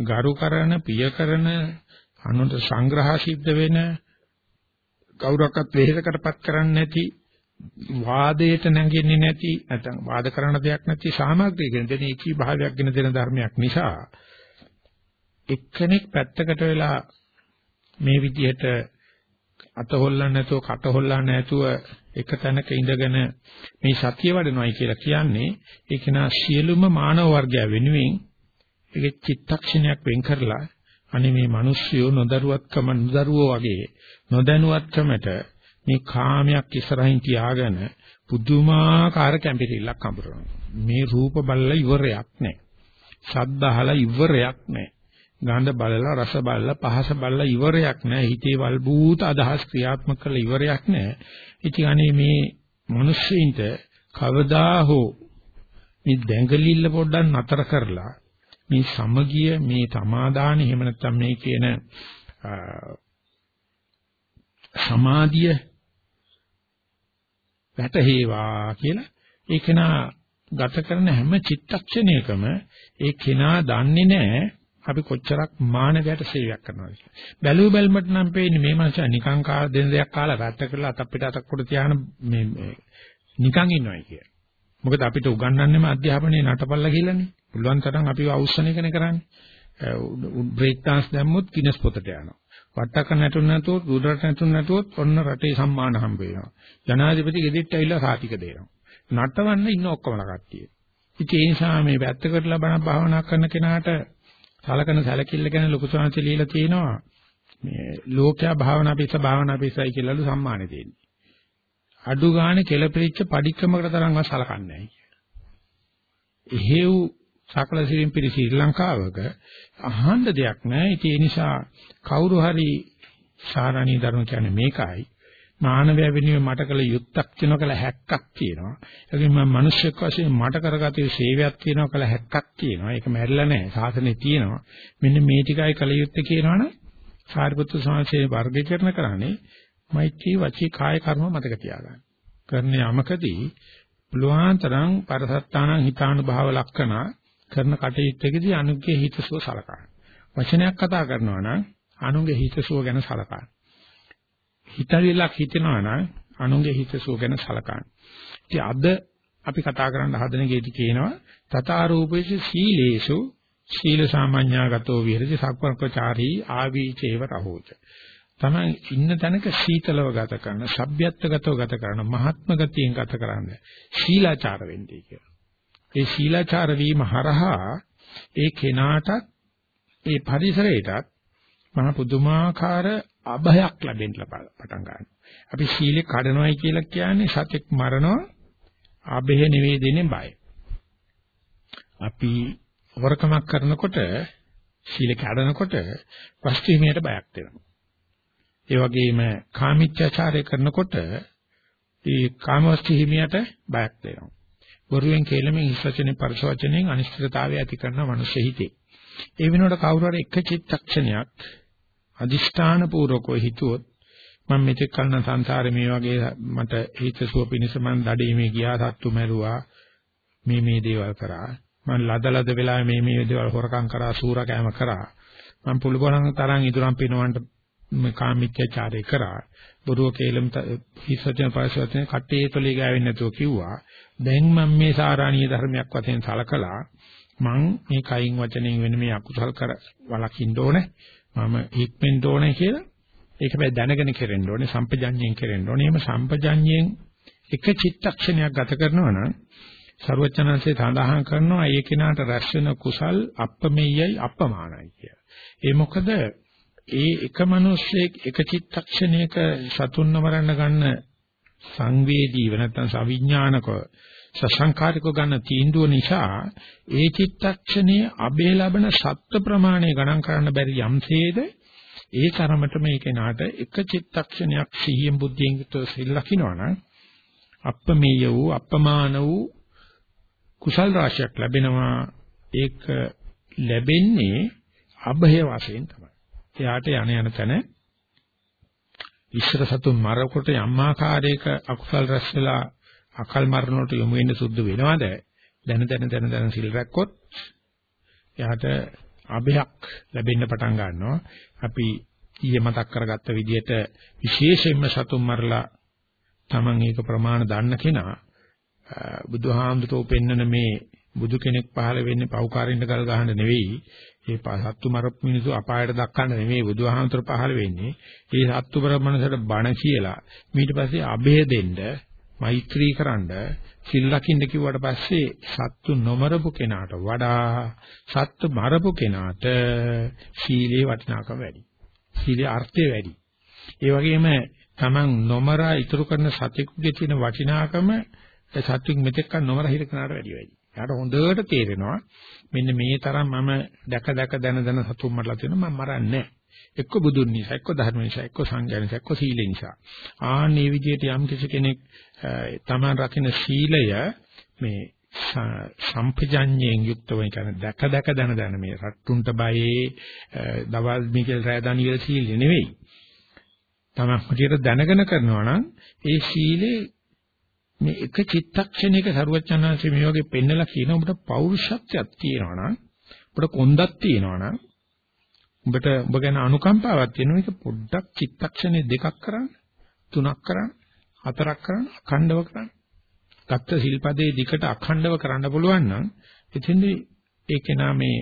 ගරු කරන පිය කරන අනුන්ට සංග්‍රහ සිද්ධ වෙන කවුරක්වත් වෙහෙසකටපත් කරන්නේ නැති වාදයට නැගෙන්නේ නැති නැත්නම් වාද කරන දෙයක් නැති සාමග්‍රිය කියන දෙන ඒකී භාවයක් ගැන දෙන ධර්මයක් නිසා එක්කෙනෙක් පැත්තකට වෙලා මේ විදිහට අත හොල්ලන්නේ නැතුව කට හොල්ලන්නේ නැතුව එක තැනක ඉඳගෙන මේ සතිය වඩනවායි කියලා කියන්නේ ඒක නා සියලුම මානව වර්ගය වෙනුවෙන් ඒක චිත්තක්ෂණයක් වෙන් කරලා අනේ මේ මිනිස්සුયો නොදරුවත්කම නොදරුවෝ වගේ නොදැනුවත්කමට මේ කාමයක් ඉස්සරහින් තියාගෙන පුදුමාකාර කැම්පිරිල්ලක් හඹරනවා. මේ රූප බලලා ඉවරයක් නැහැ. ශබ්ද අහලා ඉවරයක් නැහැ. ගන්ධ බලලා රස බලලා පහස බලලා ඉවරයක් නැහැ. හිතේ වල්බූත අදහස් ක්‍රියාත්මක කරලා ඉවරයක් නැහැ. ඉතින් අනේ මේ මිනිස්සුන්ට කවදා හෝ මේ දැඟලිල්ල පොඩ්ඩක් නතර කරලා මේ සමගිය මේ සමාදාන එහෙම නැත්නම් මේ කියන සමාධිය වැටහේවා කියලා ඒ කෙනා ගත කරන හැම චිත්තක්ෂණයකම ඒ කෙනා දන්නේ නැහැ අපි කොච්චරක් මානවයට සේවයක් කරනවද කියලා. බැලුව බැලමට නම් පේන්නේ මේ මනුස්සයා නිකං කාල දෙන දෙයක් කාලා වැත්ත කරලා අතක් පිට අතක් කොට තියාන මේ නිකං ඉන්නවයි කිය. මොකද අපිට උගන්වන්නේම අධ්‍යාපනයේ නටපල්ලා කියලානේ. පුළුවන් තරම් අපිව අවශ්‍යන එකනේ කරන්නේ. බ්‍රේක් dance දැම්මොත් කිනස් පොතට යනවා. වට්ටක නැතුන නැතුවොත් උඩරට නැතුන නැතුවොත් ඔන්න රටේ සම්මාන හම්බ වෙනවා. ජනාධිපති ගෙදෙට්ට ඇවිල්ලා සාතික දෙනවා. නටවන්න ඉන්න ඔක්කොම කට්ටිය. ඉතින් ඒ නිසා මේ වැත්ත කරලා බණ භාවනා කරන කෙනාට සලකන සැලකිල්ල ගැන ලොකු සංහස লীලා තියෙනවා. මේ ලෝකයා භාවනා පිස්ස භාවනා පිස්සයි කියලාලු සම්මානෙ දෙන්නේ. අඩු ගානේ කෙලපෙච්ච padikkamakata තරම්වත් සලකන්නේ නැහැ. එහෙව් සකල සිරින් පිරි ශ්‍රී ලංකාවක අහන්න දෙයක් නැහැ. ඒ නිසා කවුරු හරි සාරණී ධර්ම කියන්නේ මේකයි. මානවය වෙනුවෙන් මට කළ යුත්තක් තියෙනවා කියලා හැක්කක් තියෙනවා. ඒකෙන් මම මිනිස්සෙක් වශයෙන් මට කරගත යුතු සේවයක් තියෙනවා කියලා හැක්කක් තියෙනවා. ඒක මැරිලා නැහැ. සාසනේ තියෙනවා. මෙන්න මේ ටිකයි කළ යුත්තේ කියනවනම් සාරිපුත්‍ර සාංශේ වර්ගීකරණ කරන්නේ මෛත්‍රී වචී කාය කර්ම මතක තියාගන්න. කරන යමකදී පුළුවන් තරම් පරසත්තාන හිතානුභාව ලක්කනා කරන කටයුත්තකදී අනුගේ හිතසුව සලකන්න. වචනයක් කතා කරනවා නම් අනුගේ හිතසුව ගැන සලකන්න. හිතවිලක් හිතනවා නම් අනුගේ හිතසුව ගැන සලකන්න. ඉතින් අද අපි කතා කරන්න හදන කේදී කියනවා තථාරූපේසු සීලේසු සීල සාමාන්‍යගතෝ විහෙරති සක්වර්කචාරී ආවීචේව රහෝච. තමයි ඉන්න තැනක සීතලව ගත කරන, සભ્યත්වගතව ගත කරන, මහත්ම ගතියෙන් ගත කරන සීලාචාර වෙන්නේ කියලා. ඒ ශීලාචාර වීම හරහා ඒ කෙනාටත් ඒ පරිසරයටත් මහ පුදුමාකාර අභයක් ලැබෙන්න පටන් ගන්නවා. අපි සීලේ කඩනවයි කියලා කියන්නේ සතෙක් මරනවා අභය නෙවෙයි දෙන්නේ බය. අපි වරකමක් කරනකොට සීල කඩනකොට වස්තු හිමියට බයක් දෙනවා. ඒ වගේම කාමීච්ඡාචාරය කරනකොට ඒ කාමවස්තු හිමියට බයක් දෙනවා. බොරුවෙන් කේලමෙන් හිස් වචනේ පරස වචනෙන් අනිශ්චිතතාවය ඇති කරන මනුෂ්‍ය හිතේ. ඒ වෙනකොට කවුරු හරි එක චිත්තක්ෂණයක් අදිෂ්ඨාන පූර්වකව හිතුවොත් මම මෙතෙක් කලන සංසාරේ මේ වගේ මට හිතසුව පිණිස මම දඩේමේ ගියා සත්තු මැරුවා මේ මේ දේවල් කරා. මම ලදලද වෙලාවේ මේ මේ දේවල් හොරකම් කරා සූරකෑම කරා. මම පුළුවන් තරම් ඉදurang පිනවන්න කාමීත්‍යචාරය කරා. බොරුව කේලම් හිස්සචන පරිසවතන කට්ටේ තොලේ ගෑවෙන්නේ නැතුව කිව්වා. දැන් මම මේ සාරාණීය ධර්මයක් වශයෙන් සලකලා මං මේ කයින් වචනෙන් වෙන මේ අකුසල් කර වලකින්න ඕනේ. මම හික්මෙන්න ඕනේ කියලා ඒක බෑ දැනගෙන කෙරෙන්න ඕනේ සම්පජඤ්ඤයෙන් කෙරෙන්න ඕනේ එහෙම සම්පජඤ්ඤයෙන් එක චිත්තක්ෂණයක් ගත කරනවා නම් ਸਰවචනanse සඳහන් කරනවා ඒ කෙනාට රැස් වෙන කුසල් අප්‍රමේයයි අපමානයි කිය. ඒ මොකද ඒ එක මිනිස්සෙක් එක චිත්තක්ෂණයක සතුන්න මරන්න ගන්න සංවේදීව නැත්නම් සවිඥානිකව සසංකාරිකව ගන්න තීන්දුව නිසා ඒ චිත්තක්ෂණයේ අබේ ලබන සත්ත්ව ප්‍රමාණය ගණන් කරන්න බැරි යම්සේද ඒ තරමට මේ කෙනාට එක චිත්තක්ෂණයක් සිහියෙන් බුද්ධියෙන් යුතුව සිල් ලකිනවනම් අප්‍රමේය වූ අපමාන වූ කුසල් රාශියක් ලැබෙනවා ඒක ලැබෙන්නේ අභය වශයෙන් තමයි. එයාට යන යන තැන ඉස්සර සතුන් මරකොට යම් ආකාරයක අකුසල් රැස් වෙලා අකල් මරණයට යොමු වෙන්න සුද්ධ වෙනවද? දැන දැන දැන දැන සිල් රැක්කොත් එයාට අභයක් ලැබෙන්න පටන් ගන්නවා. අපි ඊයේ මතක් කරගත්ත විදිහට විශේෂයෙන්ම සතුන් මරලා Taman ඒක ප්‍රමාණ දන්න කෙනා බුදුහාමුදුරුවෝ පෙන්වන මේ බුදු කෙනෙක් පහළ වෙන්නේ පෞකාරින්න ගල් ගහන්න නෙවෙයි. ඒ සත්තු මරපු මිනිස්සු අපායට දක්වන්න නෙමෙයි බුදුහාමතර පහළ වෙන්නේ. ඒ සත්තු මරමනසට බණ කියලා ඊට පස්සේ අභය දෙන්න, මෛත්‍රී කරන්න, සිල් ලකින්න කිව්වට පස්සේ සත්තු නොමරපු කෙනාට වඩා සත්තු මරපු කෙනාට සීලේ වටිනාකම වැඩි. සීලේ අර්ථය වැඩි. ඒ වගේම Taman නොමරා ඉතුරු කරන සතෙකුගේ තියෙන වටිනාකම සත්‍වික මෙතෙක් නොමර හිර කෙනාට වැඩි වැඩි. එයාට හොඳට තේරෙනවා මෙන්න මේ තරම් මම දැක දැක දන දන සතුම් මරලා තියෙනවා මම මරන්නේ එක්ක බුදුන් නිසා එක්ක ධර්ම නිසා එක්ක සංඝයා නිසා එක්ක සීල නිසා. ආන්නේ විදිහට යම් කිසි කෙනෙක් තමන් රකින්න සීලය මේ සම්පජඤ්ඤයෙන් යුක්තව කියන දැක දැක දන දන මේ රට්ටුන්ට බයේ දවල් මිකල් රෑදානියල සීලය නෙවෙයි. තමන් හරියට දැනගෙන කරනවා නම් ඒ සීලේ මේ එක චිත්තක්ෂණයක සරුවචනාංශය මේ වගේ පෙන්නලා කියන ඔබට පෞරුෂත්වයක් තියෙනවා නම් ඔබට කොන්දක් තියෙනවා නම් ඔබට ඔබ ගැන අනුකම්පාවක් තියෙනවා මේක පොඩ්ඩක් චිත්තක්ෂණේ දෙකක් කරන්න තුනක් කරන්න හතරක් කරන්න අඛණ්ඩව කරන්න ගත්ත සිල්පදේ දිකට අඛණ්ඩව කරන්න පුළුවන් නම් එතෙන්දී ඒකේ නාමේ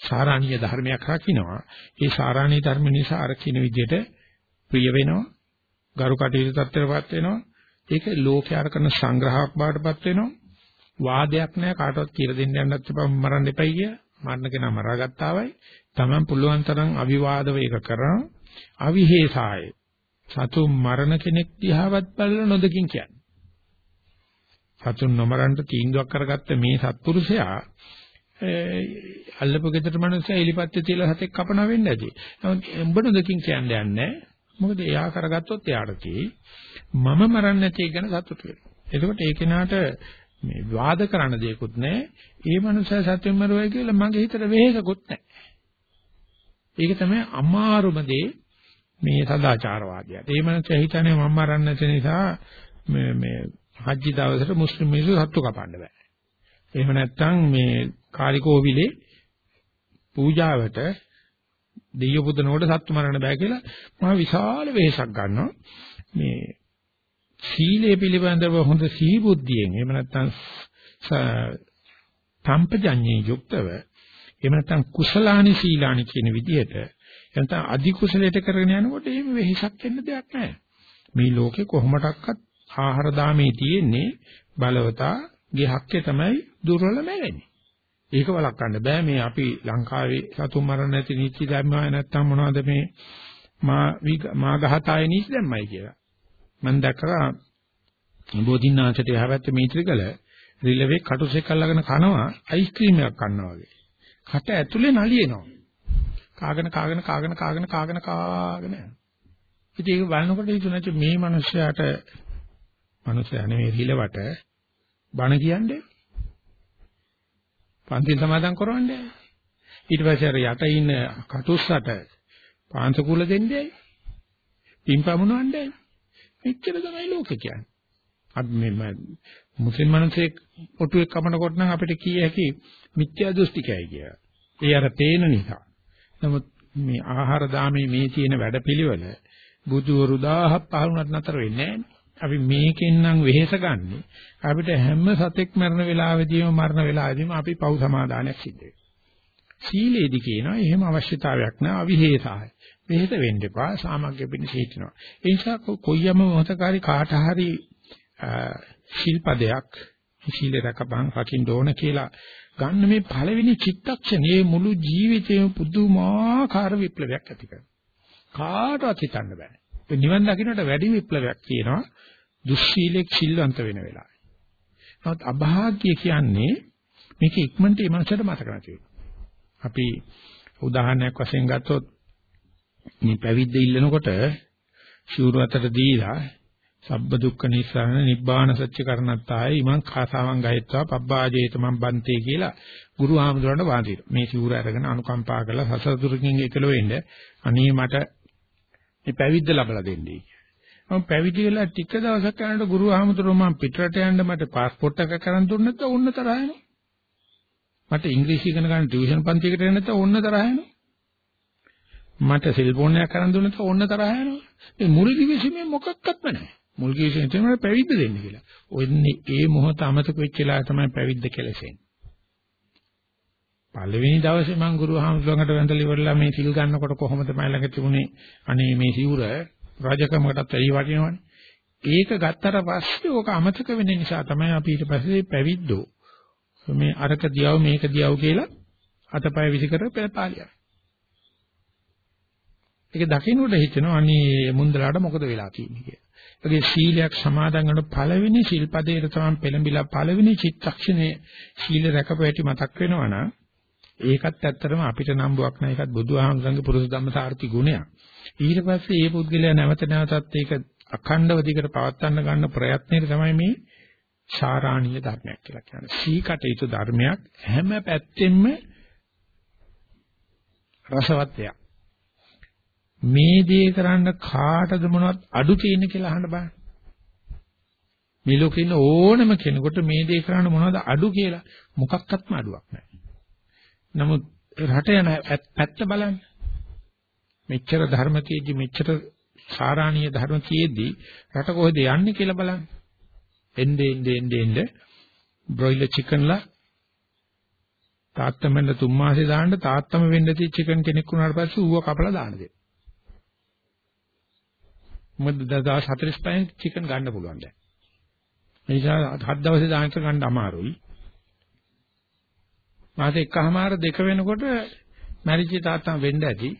සාරාණීය ධර්මයක් රකින්නවා ඒ සාරාණීය ධර්ම නිසා අර කියන විදිහට ප්‍රිය වෙනවා ගරු කටයුතු තත්ත්වයටපත් වෙනවා ඒක ලෝකයාර කරන සංග්‍රහයක් බාටපත් වෙනවා. වාදයක් නෑ කාටවත් කියලා දෙන්න යන්නත් එපා මරන්න එපයි කිය. මරණ කෙනා මරාගත්තාවයි. Taman පුළුවන් තරම් අවිවාදව ඒක කරන අවිහෙසාය. සතු මරණ කෙනෙක් දිහාවත් බලලා නොදකින් කියන්නේ. සතුන් නොමරන්න තීන්දුවක් කරගත්ත මේ සත්පුරුෂයා අල්ලපු ගෙදර මිනිස්සු එලිපත්te තියලා සතෙක් කපනවා වෙන්න ඇති. නමුත් උඹ නොදකින් කියන්නේ නැහැ. මොකද එයා කරගත්තොත් එයාට තියෙයි මම මරන්නේ නැති එක ගැන සතුටු වෙනවා. එතකොට ඒ කෙනාට මේ වාද කරන්න දෙයක්වත් නැහැ. ඒ මනුස්සයා සත්‍යෙම මරුවයි කියලා මගේ හිතට වෙහෙසකුත් නැහැ. ඒක තමයි අමාරුම දේ මේ සදාචාරවාදියාට. ඒ මනුස්සයා හිතන්නේ මම මරන්නේ නැති නිසා මේ මේ හජ්ජි දවසට මුස්ලිම් මිනිස්සු සත්තු කපන්න බෑ. එහෙම නැත්නම් මේ කාලිකෝවිලේ පූජාවට දෙයියෝ පුදනකොට සත්තු මරන්න බෑ කියලා මම විශාල වෙහෙසක් ගන්නවා. මේ සීලය පිළිබඳව හොඳ සිහි බුද්ධියෙන් එහෙම නැත්නම් සම්පජඤ්ඤේ යුක්තව එහෙම නැත්නම් කුසලානි සීලානි කියන විදිහට නැත්නම් අධි කුසලයට කරගෙන යනකොට එහෙම වෙහෙසක් වෙන්න දෙයක් නැහැ. මේ ලෝකේ කොහොමඩක්වත් ආහාර දාමේ තියෙන්නේ බලවතා ගෙහක්කේ තමයි දුර්වලම වෙන්නේ. ඒක වළක්වන්න බෑ මේ අපි ලංකාවේ සතුන් මරණ නැති නීති ධර්මය නැත්තම් මොනවද මේ මා මා ගහතාය නීති දැම්මයි කියලා. මම දැක්කා බෝධින්නාංශට යහපැත්තේ මීත්‍රිකල රිලෙවේ කටුසෙක් අල්ලගෙන කනවා අයිස්ක්‍රීම් එකක් කනවා වගේ. කට ඇතුලේ නලියනවා. කාගෙන කාගෙන කාගෙන කාගෙන කාගෙන කාගෙන යනවා. ඉතින් ඒක බලනකොට හිතුණා මේ මිනිස්යාට මිනිස්යා නෙමෙයි රිලවට බණ කියන්නේ පන්තිල් සමාදන් කරවන්නේ. ඊට පස්සේ අර යට ඉන්න කටුස්සට පාංශකූල දෙන්නේ. පින්පමුණවන්නේ. මෙච්චර තමයි ලෝකේ කියන්නේ. අපි මේ මුස්ලිම් මිනිස්සෙක් ඔටුවෙක් කපනකොට නම් අපිට කිය හැකි මිත්‍යා දෘෂ්ටිකයි කියලා. ඒ අර පේන නිසා. නමුත් මේ ආහාර දාමේ මේ තියෙන වැඩපිළිවෙල බුදුවරු 1000ක් පහළුණත් නතර වෙන්නේ නැහැ. අපි මේකෙන් නම් වෙහෙස ගන්නෙ අපිට හැම සතෙක් මරණ වෙලාවෙදීම මරණ වෙලාවෙදීම අපි පව් සමාදානයක් සිද්ධ වෙනවා. සීලේදී කියනවා එහෙම අවශ්‍යතාවයක් නැහැ අවිහෙසාය. වෙහෙස වෙන්න එපා සාමග්ගය පිණිස හිටිනවා. ඒ නිසා කොයියම මොහතකාරී කාට හරි ශිල්පදයක් සීල රකපන් රකින්න ඕන කියලා ගන්න මේ පළවෙනි චිත්තක්ෂණයේ මුළු ජීවිතේම පුදුමාකාර විප්ලවයක් ඇති කරනවා. කාටවත් හිතන්න බෑ. නිවන් දකින්නට වැඩි විප්ලවයක් තියෙනවා දුස්සීලෙක් සිල්වන්ත වෙන වෙලාවේ. නමුත් අභාග්‍ය කියන්නේ මේක ඉක්මනට මේ මනසට මතක නැති අපි උදාහරණයක් වශයෙන් ගත්තොත් මේ පැවිද්ද ඉල්ලනකොට ශූර අතට දීලා සබ්බ දුක්ඛ නිස්සාරණ නිබ්බාන සත්‍ය කරණත්තාය ඉමං කාසාවන් ගහෙත්වා පබ්බාජේත මම් බන්තේ කියලා ගුරු ආමඳුරන්ට වාදිනවා. මේ ශූර අරගෙන අනුකම්පා කරලා සසර දුරකින් එකලෝ වෙන්න අනේ මට මේ පැවිද්ද ලබලා දෙන්නේ. මම පැවිදි වෙලා ටික දවසක් යනකොට ගුරු ආමතුරු මම පිටරට යන්න මට પાස්පෝර්ට් එක කරන් දුන්නේ නැත්නම් ඕන්න තරහ යනවා. මට ඉංග්‍රීසි ඉගෙන ගන්න ටියුෂන් පන්තියකට යන්න නැත්නම් ඕන්න තරහ යනවා. මට සෙල්ෆෝන් එකක් කරන් දුන්නේ නැත්නම් ඕන්න තරහ යනවා. මේ මුල් කිවිසීමේ මොකක්වත්ම නැහැ. මුල් කිවිසීමෙන් තමයි පැවිද්ද දෙන්නේ කියලා. ඔන්නේ ඒ මොහොත අමතක වෙච්ච වෙලාව තමයි පැවිද්ද කෙලසෙන්නේ. පළවෙනි දවසේ මම ගුරුහාමුදුරන්ට වැඳලා ඉවරලා මේ සිල් ගන්නකොට කොහොමද මම ළඟ තිබුණේ අනේ මේ සිවුර රාජකමකටත් වැඩි වටිනවනේ. ඒක ගත්තට පස්සේ ඕක අමතක වෙන නිසා තමයි අපි ඊට පස්සේ පැවිද්දෝ මේ අරක දියව මේක දියව කියලා අතපය විසිකර පෙළපාලියක්. ඒක දකින්නට හිතෙනවා අනේ මුන්දලාට මොකද වෙලා තියෙන්නේ කියලා. ඒකේ සීලයක් සමාදන් කරන පළවෙනි ශිල්පදේට තමයි පෙළඹිලා පළවෙනි චිත්තක්ෂණයේ සීල රැකපු ඇති මතක් වෙනවා නම් ඒකත් ඇත්තටම අපිට නම්බුවක් නෑ ඒකත් බුදුහාමරංගේ පුරුෂ ධම්මසාරති ගුණයක්. ඊට පස්සේ මේ පුද්ගලයා නැවත නැවතත් ඒක අඛණ්ඩව දිගට පවත්වන්න ගන්න ප්‍රයත්නයේ තමයි මේ සාරාණීය ධර්මයක් කියලා කියන්නේ. සීකටයුතු ධර්මයක් හැම පැත්තෙම රසවත් දෙයක්. මේ දේ කරන්න කාටද මොනවත් අඩු තියෙන කියලා අහන්න බෑ. මේ ලෝකේ ඉන්න ඕනම කෙනෙකුට මේ දේ කරන්න මොනවද අඩු කියලා මොකක්වත්ම අඩුවක් නැහැ. නමුත් රට යන පැත්ත බලන්න. මෙච්චර ධර්ම තියෙද්දි මෙච්චර සාරාණීය ධර්ම තියෙද්දි රට කොහෙද යන්නේ කියලා බලන්න. එnde ende ende ende බ්‍රොයිලර් චිකන්ලා තාත්තම වෙන්න තුන් මාසේ දාන්න තාත්තම වෙන්න තියෙච්ච චිකන් කෙනෙක් වුණාට පස්සේ ඌව කපලා දාන්න දෙන්න. මොකද 1045න් චිකන් ගන්න පුළුවන් දැන්. ඒ නිසා හත් දවසේ දාන්න ගන්න අමාරුයි. මාස එකමාර දෙක වෙනකොට මැරිච්ච තාත්තා වෙන්න ඇති.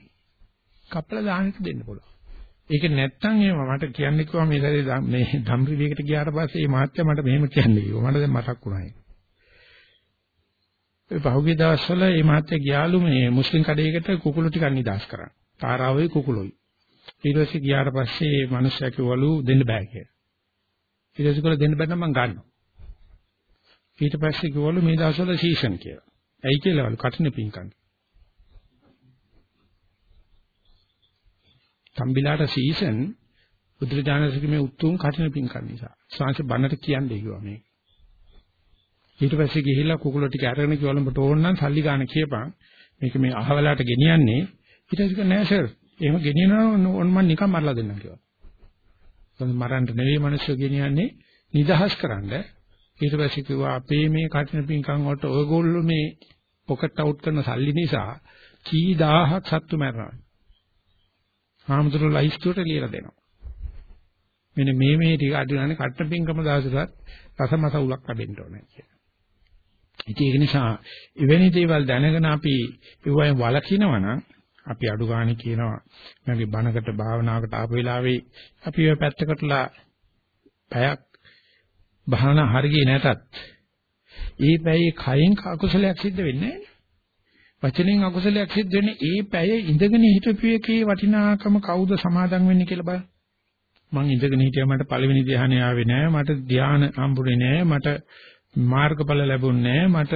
කපලා දාන්නත් දෙන්න පුළුවන්. ඒක නැත්තම් එහෙම මට කියන්න කිව්වා මේ සැරේ මේ ධම්රිවියකට ගියාට පස්සේ මේ මහත්තයා මට මෙහෙම කියන්නේ කිව්වා. මට දැන් මතක් වුණා ඒක. ඒ පහුගිය දවස්වල මේ මහත්තයා ගියාලු මේ මුස්ලිම් කඩේකට කුකුළු ටිකක් නිදාස් කරන්න. තාරාවේ කුකුළුයි. ඊට පස්සේ ගියාට පස්සේ මිනිස්සයා කිව්වලු දෙන්න බෑ කියලා. ඊට පස්සේ කිව්වලු දෙන්න බෑ නම් මං ගන්නවා. ඊට පස්සේ කිව්වලු මේ දවස්වල සීසන් කියලා. ඇයි කියලාවලු කටින පිංකම්. තම්බිලාට සීසන් බුදුරජාණන්සේගේ මේ උතුම් කටින පිංකම් නිසා. ස්වාංශ බන්නට කියන්නේ කිව්වා මේක. ඊට පස්සේ ගිහිල්ලා කුකුල ටික අරගෙන කිව්වලු උඹට ඕන නම් සල්ලි ගන්න කියපන්. මේක මේ අහවලාට ගෙනියන්නේ. ඊට පස්සේ නෑ සර් එහෙම ගෙනියනවා ඕන මම නිකන් මරලා දෙන්නම් කිව්වා. මොකද මරන්න නෙවෙයි මිනිස්සු ගෙනියන්නේ නිදහස් කරන්න. ඊට පස්සේ කිව්වා අපේ මේ කටින පිංකම් වලට ඔයගොල්ලෝ මේ පොකට් අවුට් කරන සල්ලි නිසා කී දහහක් සත්තු මරනවා. හාමුදුරුවෝ ලයිස්තුවට ලියලා දෙනවා. මෙන්න මේ මේ ටික අදිනානේ කට්ට පිංකම දවසට රසමස උලක් ලැබෙන්න ඕනේ කියලා. ඉතින් ඒක නිසා එවැනි දේවල් දැනගෙන අපි ඒවයින් වළකිනවා නම් අපි අඩු ගානේ කියනවා මගේ බණකට භාවනාවකට ආපු වෙලාවේ අපි ඔය පැත්තකටලා පැයක් භාවනා හරියේ නැතත් ඒ පැයේ කයෙන් අකුසලයක් සිද්ධ වෙන්නේ වචනෙන් අකුසලයක් සිද්ධ වෙන්නේ ඒ පැය ඉඳගෙන හිටපු එකේ වටිනාකම කවුද සමාදන් වෙන්නේ කියලා බලන්න. මං ඉඳගෙන හිටියා මට පළවෙනි ධ්‍යානය ආවේ නෑ මට ධ්‍යාන හම්බුනේ නෑ මට මාර්ගඵල ලැබුණේ නෑ මට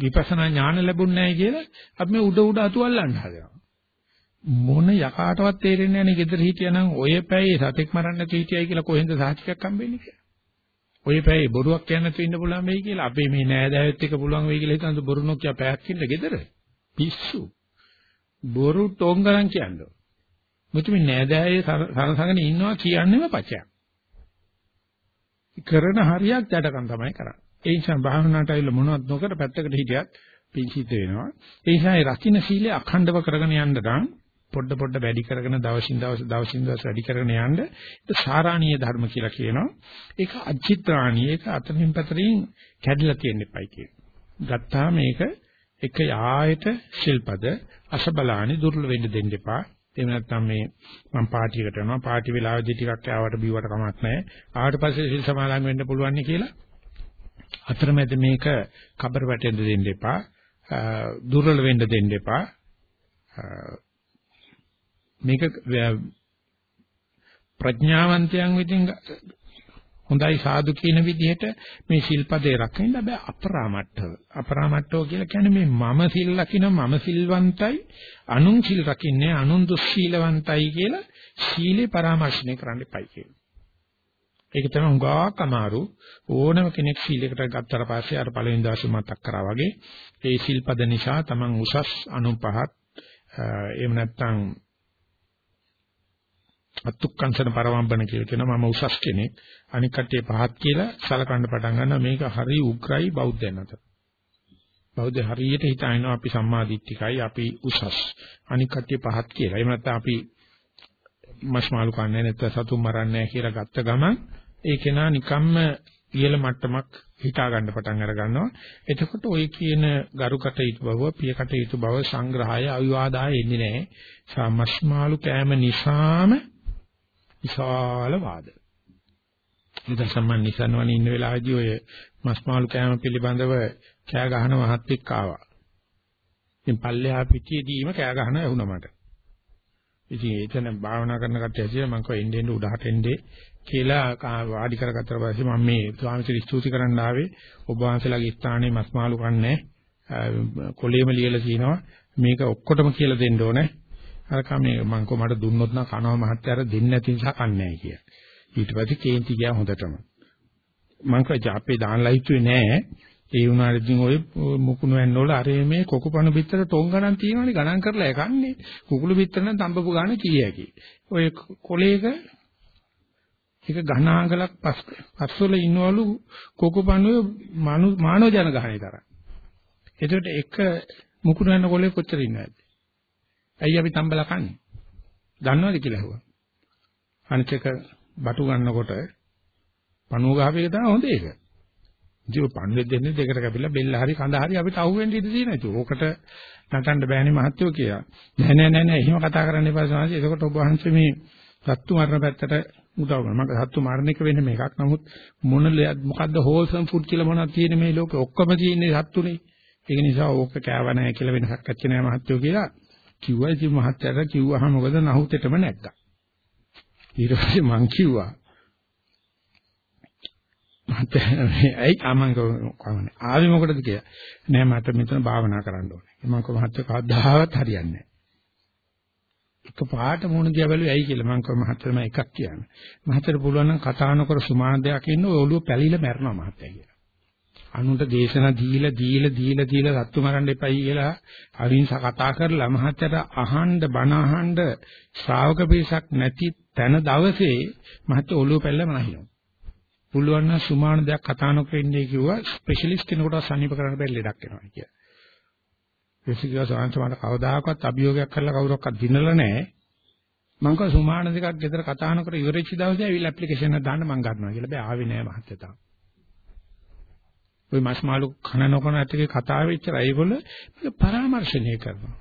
විපස්සනා ඥාන ලැබුණේ නෑ කියලා අපි මේ උඩ උඩ අතුල්ලන්න හදනවා. මොන යකාටවත් තේරෙන්නේ නැහැ නේ ගෙදර හිටියනම් ඔය පැයේ සතෙක් මරන්න නැතුව හිටියයි කියලා කොහෙන්ද සාහිතිකයක් හම්බෙන්නේ කියලා. ඔය පැයේ බොරුවක් කියන්න නැතුව ඉන්න පුළුවන් වෙයි කියලා අපේ මේ නෑදෑයොත් එක පුළුවන් වෙයි කියලා හිතනද බොරු නොකිය පැයක් ඉන්න ගෙදර. පිස්සු. බොරු ටෝංගරන් කියන්නේ. මුතු මේ නෑදෑයේ සරසගෙන ඉන්නවා කියන්නේම පචයක්. කරන හරියක් ජඩකම් තමයි කරන්නේ. ඒ නිසා භාවනාවට ඇවිල්ලා මොනවත් නොකර පැත්තකට හිටියත් පිංසිත වෙනවා. ඒ නිසා ඒ රකින්න සීලය අඛණ්ඩව කරගෙන යන්න නම් පොඩ පොඩ වැඩි කරගෙන දවසින් දවස දවසින් දවස වැඩි කරගෙන යන්න ඒක සාරාණීය ධර්ම කියලා කියනවා. ඒක අචිත්‍රාණීය ඒක අතරින් පැතරින් කැඩිලා තියෙන්න එපයි කියනවා. ගත්තා මේක එක ආයත ශිල්පද අසබලානි දුර්ල වෙන්න දෙන්න එපා. එහෙම නැත්නම් මේ මම පාටියකට යනවා පාටි වෙලාවේදී ටිකක් ආවට බිව්වට කමක් නැහැ. ආවට පස්සේ සිල් සමාදන් වෙන්න පුළුවන් නේ කියලා. අතරමැද මේක කබර වැටෙන්න දෙන්න එපා. දුර්වල වෙන්න දෙන්න එපා. මේක ප්‍රඥාවන්තයන් විසින් හොඳයි සාදු කියන විදිහට මේ ශිල්පදේ රකින්න බෑ අපරාමට්ඨව. අපරාමට්ඨව කියලා කියන්නේ මේ මම සිල් රකින්න මම සිල්වන්තයි අනුන් සිල් රකින්නේ අනුන් දුස්සීලවන්තයි කියලා සීලේ පරාමර්ශණය කරන්න එපයි කියලා. ඒක තමයි හුඟක් අමාරු ඕනම කෙනෙක් සීලයකට ගත්තට පස්සේ අර පළවෙනි දවසේ මතක් කරා වගේ ඒ ශිල්පද නිසා Taman උසස් අනුන් පහත් එහෙම නැත්නම් අත්ුක්කංශන පරවම්බන කියලා කියනවා මම උසස් කෙනෙක් අනික් කට්ටිය පහත් කියලා සලකන්න පටන් ගන්නවා මේක හරි උග්‍රයි බෞද්ධයන් අතර බෞද්ධ හරියට හිතනවා අපි සම්මාදිට්ඨිකයි අපි උසස් අනික් කට්ටිය පහත් කියලා. එහෙම නැත්නම් අපි මස් මාළු කන්නේ නැත්නම් සතුන් මරන්නේ කියලා ගත්ත ගමන් ඒ කෙනා නිකම්ම ඉහළ මට්ටමක් හිතා ගන්න පටන් අර ගන්නවා. එතකොට ওই කියන ගරුකට යුතු බව, පියකට යුතු බව සංග්‍රහය අවිවාදාය එන්නේ නැහැ. සමස් මාළු කෑම නිසාම විශාල වාද. ඉතින් සම්මන් නිසන්වනේ ඉන්න වෙලාවේදී ඔය මස් මාළු කෑම පිළිබඳව කෑ ගහන මහත්තෙක් ආවා. ඉතින් පල්ලෙහා පිටියේදීම කෑ ගහන ඇහුණා මට. ඉතින් එතන භාවනා කරන කට්ටිය ඇසියා මම කෝ එන්නේ එන්නේ උඩහට එන්නේ කියලා වාඩි කරගත්තට පස්සේ මම මේ ස්වාමීන් ස්තුති කරන්න ආවේ ඔබ වහන්සේලාගේ ස්ථානයේ මස් මාළු කන්නේ කොලේම ලියලා තිනවා මේක ඔක්කොටම කියලා දෙන්න ඕනේ අර කමේ මං කො මට දුන්නොත් නම් කනවා මහත්තයාර දෙන්නේ නැති නිසා කන්නේ නැහැ කිය. ඊට පස්සේ කේන්ති ගියා හොඳටම. මං කෝ ජාපේ දාන්නලා හිතුවේ නෑ. ඒ වුණාට ඉතින් ඔය මුකුණු වැන්නවල අර මේ කොකුපණ පිටර ටොං ගණන් තියෙනවනේ ගණන් කරලා යකන්නේ. කුකුළු පිටර නම් තඹපු ගාන කීයකි. ඔය කොලේක එක ඝනාංගලක් පස් පස්වල ඉන්නවලු කොකුපණුවේ මානව ජන ගහනේ තරම්. එතකොට එක මුකුණු වැන්න කොලේ කොච්චර ඉන්නවද? ඇයි අපි තඹලා කන්නේ? දන්නවද කියලා ඇහුවා. අනිත් එක බටු ගන්නකොට පණුව ගහපේක තමයි හොඳ එක. ඉතින් පණුවෙක් දෙන්නේ දෙකට කැපිලා බෙල්ල හරි කඳ හරි අපිට අහුවෙන්න ඉඩ තියෙනවා. ඒක ඕකට නටන්න බෑනේ මහත්තයෝ කියලා. නෑ නෑ නෑ නෑ එහෙම කතා කරන්න එපා සමාජය. එතකොට ඔබ වහන්සේ මේ සත්තු මරණ පැත්තට උදව් කරනවා. මම සත්තු මරණ එක වෙන්නේ මේකක්. නමුත් මොන මොකද්ද හෝල්සම් ෆුඩ් කියලා මොනවද තියෙන්නේ මේ ලෝකේ ඔක්කොම තියෙන්නේ සත්තුනේ. ඒක නිසා ඕක කෑව නැහැ කියලා වෙනසක් නැති නෑ මහත්තයෝ කියලා කිව්වා. ඉතින් මහත්තයාට කිව්වහම මොකද? නහුතෙටම නැග්ගා. ඊට පස්සේ මං කිව්වා ඇයි ආමං කොහොමද? ආවේ මොකටද කියලා? නෑ මට මෙතන භාවනා කරන්න ඕනේ. මම කොහොම මහත්තයා කවදාවත් හරියන්නේ නෑ. එක පාට මොන දියා බැලුවේ ඇයි කියලා? මම කොහොම මහත්තයා මම එකක් කියන්නේ. මහත්තයාට පුළුවන් නම් කතා නොකර සුමාන දෙයක් ඉන්න ඔළුව පැලිලා මැරෙනවා මහත්තයා කියලා. අනුන්ට දේශනා දීලා දීලා දීලා දීලා සත්තු මරන්න එපයි කියලා අවින්ස කතා කරලා මහත්තයාට අහන්න බණ අහන්න ශ්‍රාවක පිරිසක් නැති තැන දවසේ මහත්තයා ඔළුව පැල්ලම නැහිනවා පුළුවන් නම් සුමාන දෙයක් කතා නොකර ඉන්නේ කිව්වා ස්පෙෂලිස්ට් කෙනෙකුට සනීප කරන්න බැරි ලෙඩක් වෙනවා කියලා. ඒසිකව සාන්ත මට කවදාකවත් අභියෝගයක් කරලා කවුරක්වත් දිනලා නැහැ. මං කව සුමාන දෙකක් ගෙදර කතා නොකර ඉවරෙච්ච දවසේ ඇවිල්ලා ඇප්ලිකේෂන් එක දාන්න මං ගන්නවා කියලා. බෑ ආවේ නෑ මහත්තයා තාම. ওই මස් මාළු කන නොකන ඇත්තගේ කතාව වෙච්චර ඒගොල්ල මේක පරාමර්ශණය කරනවා.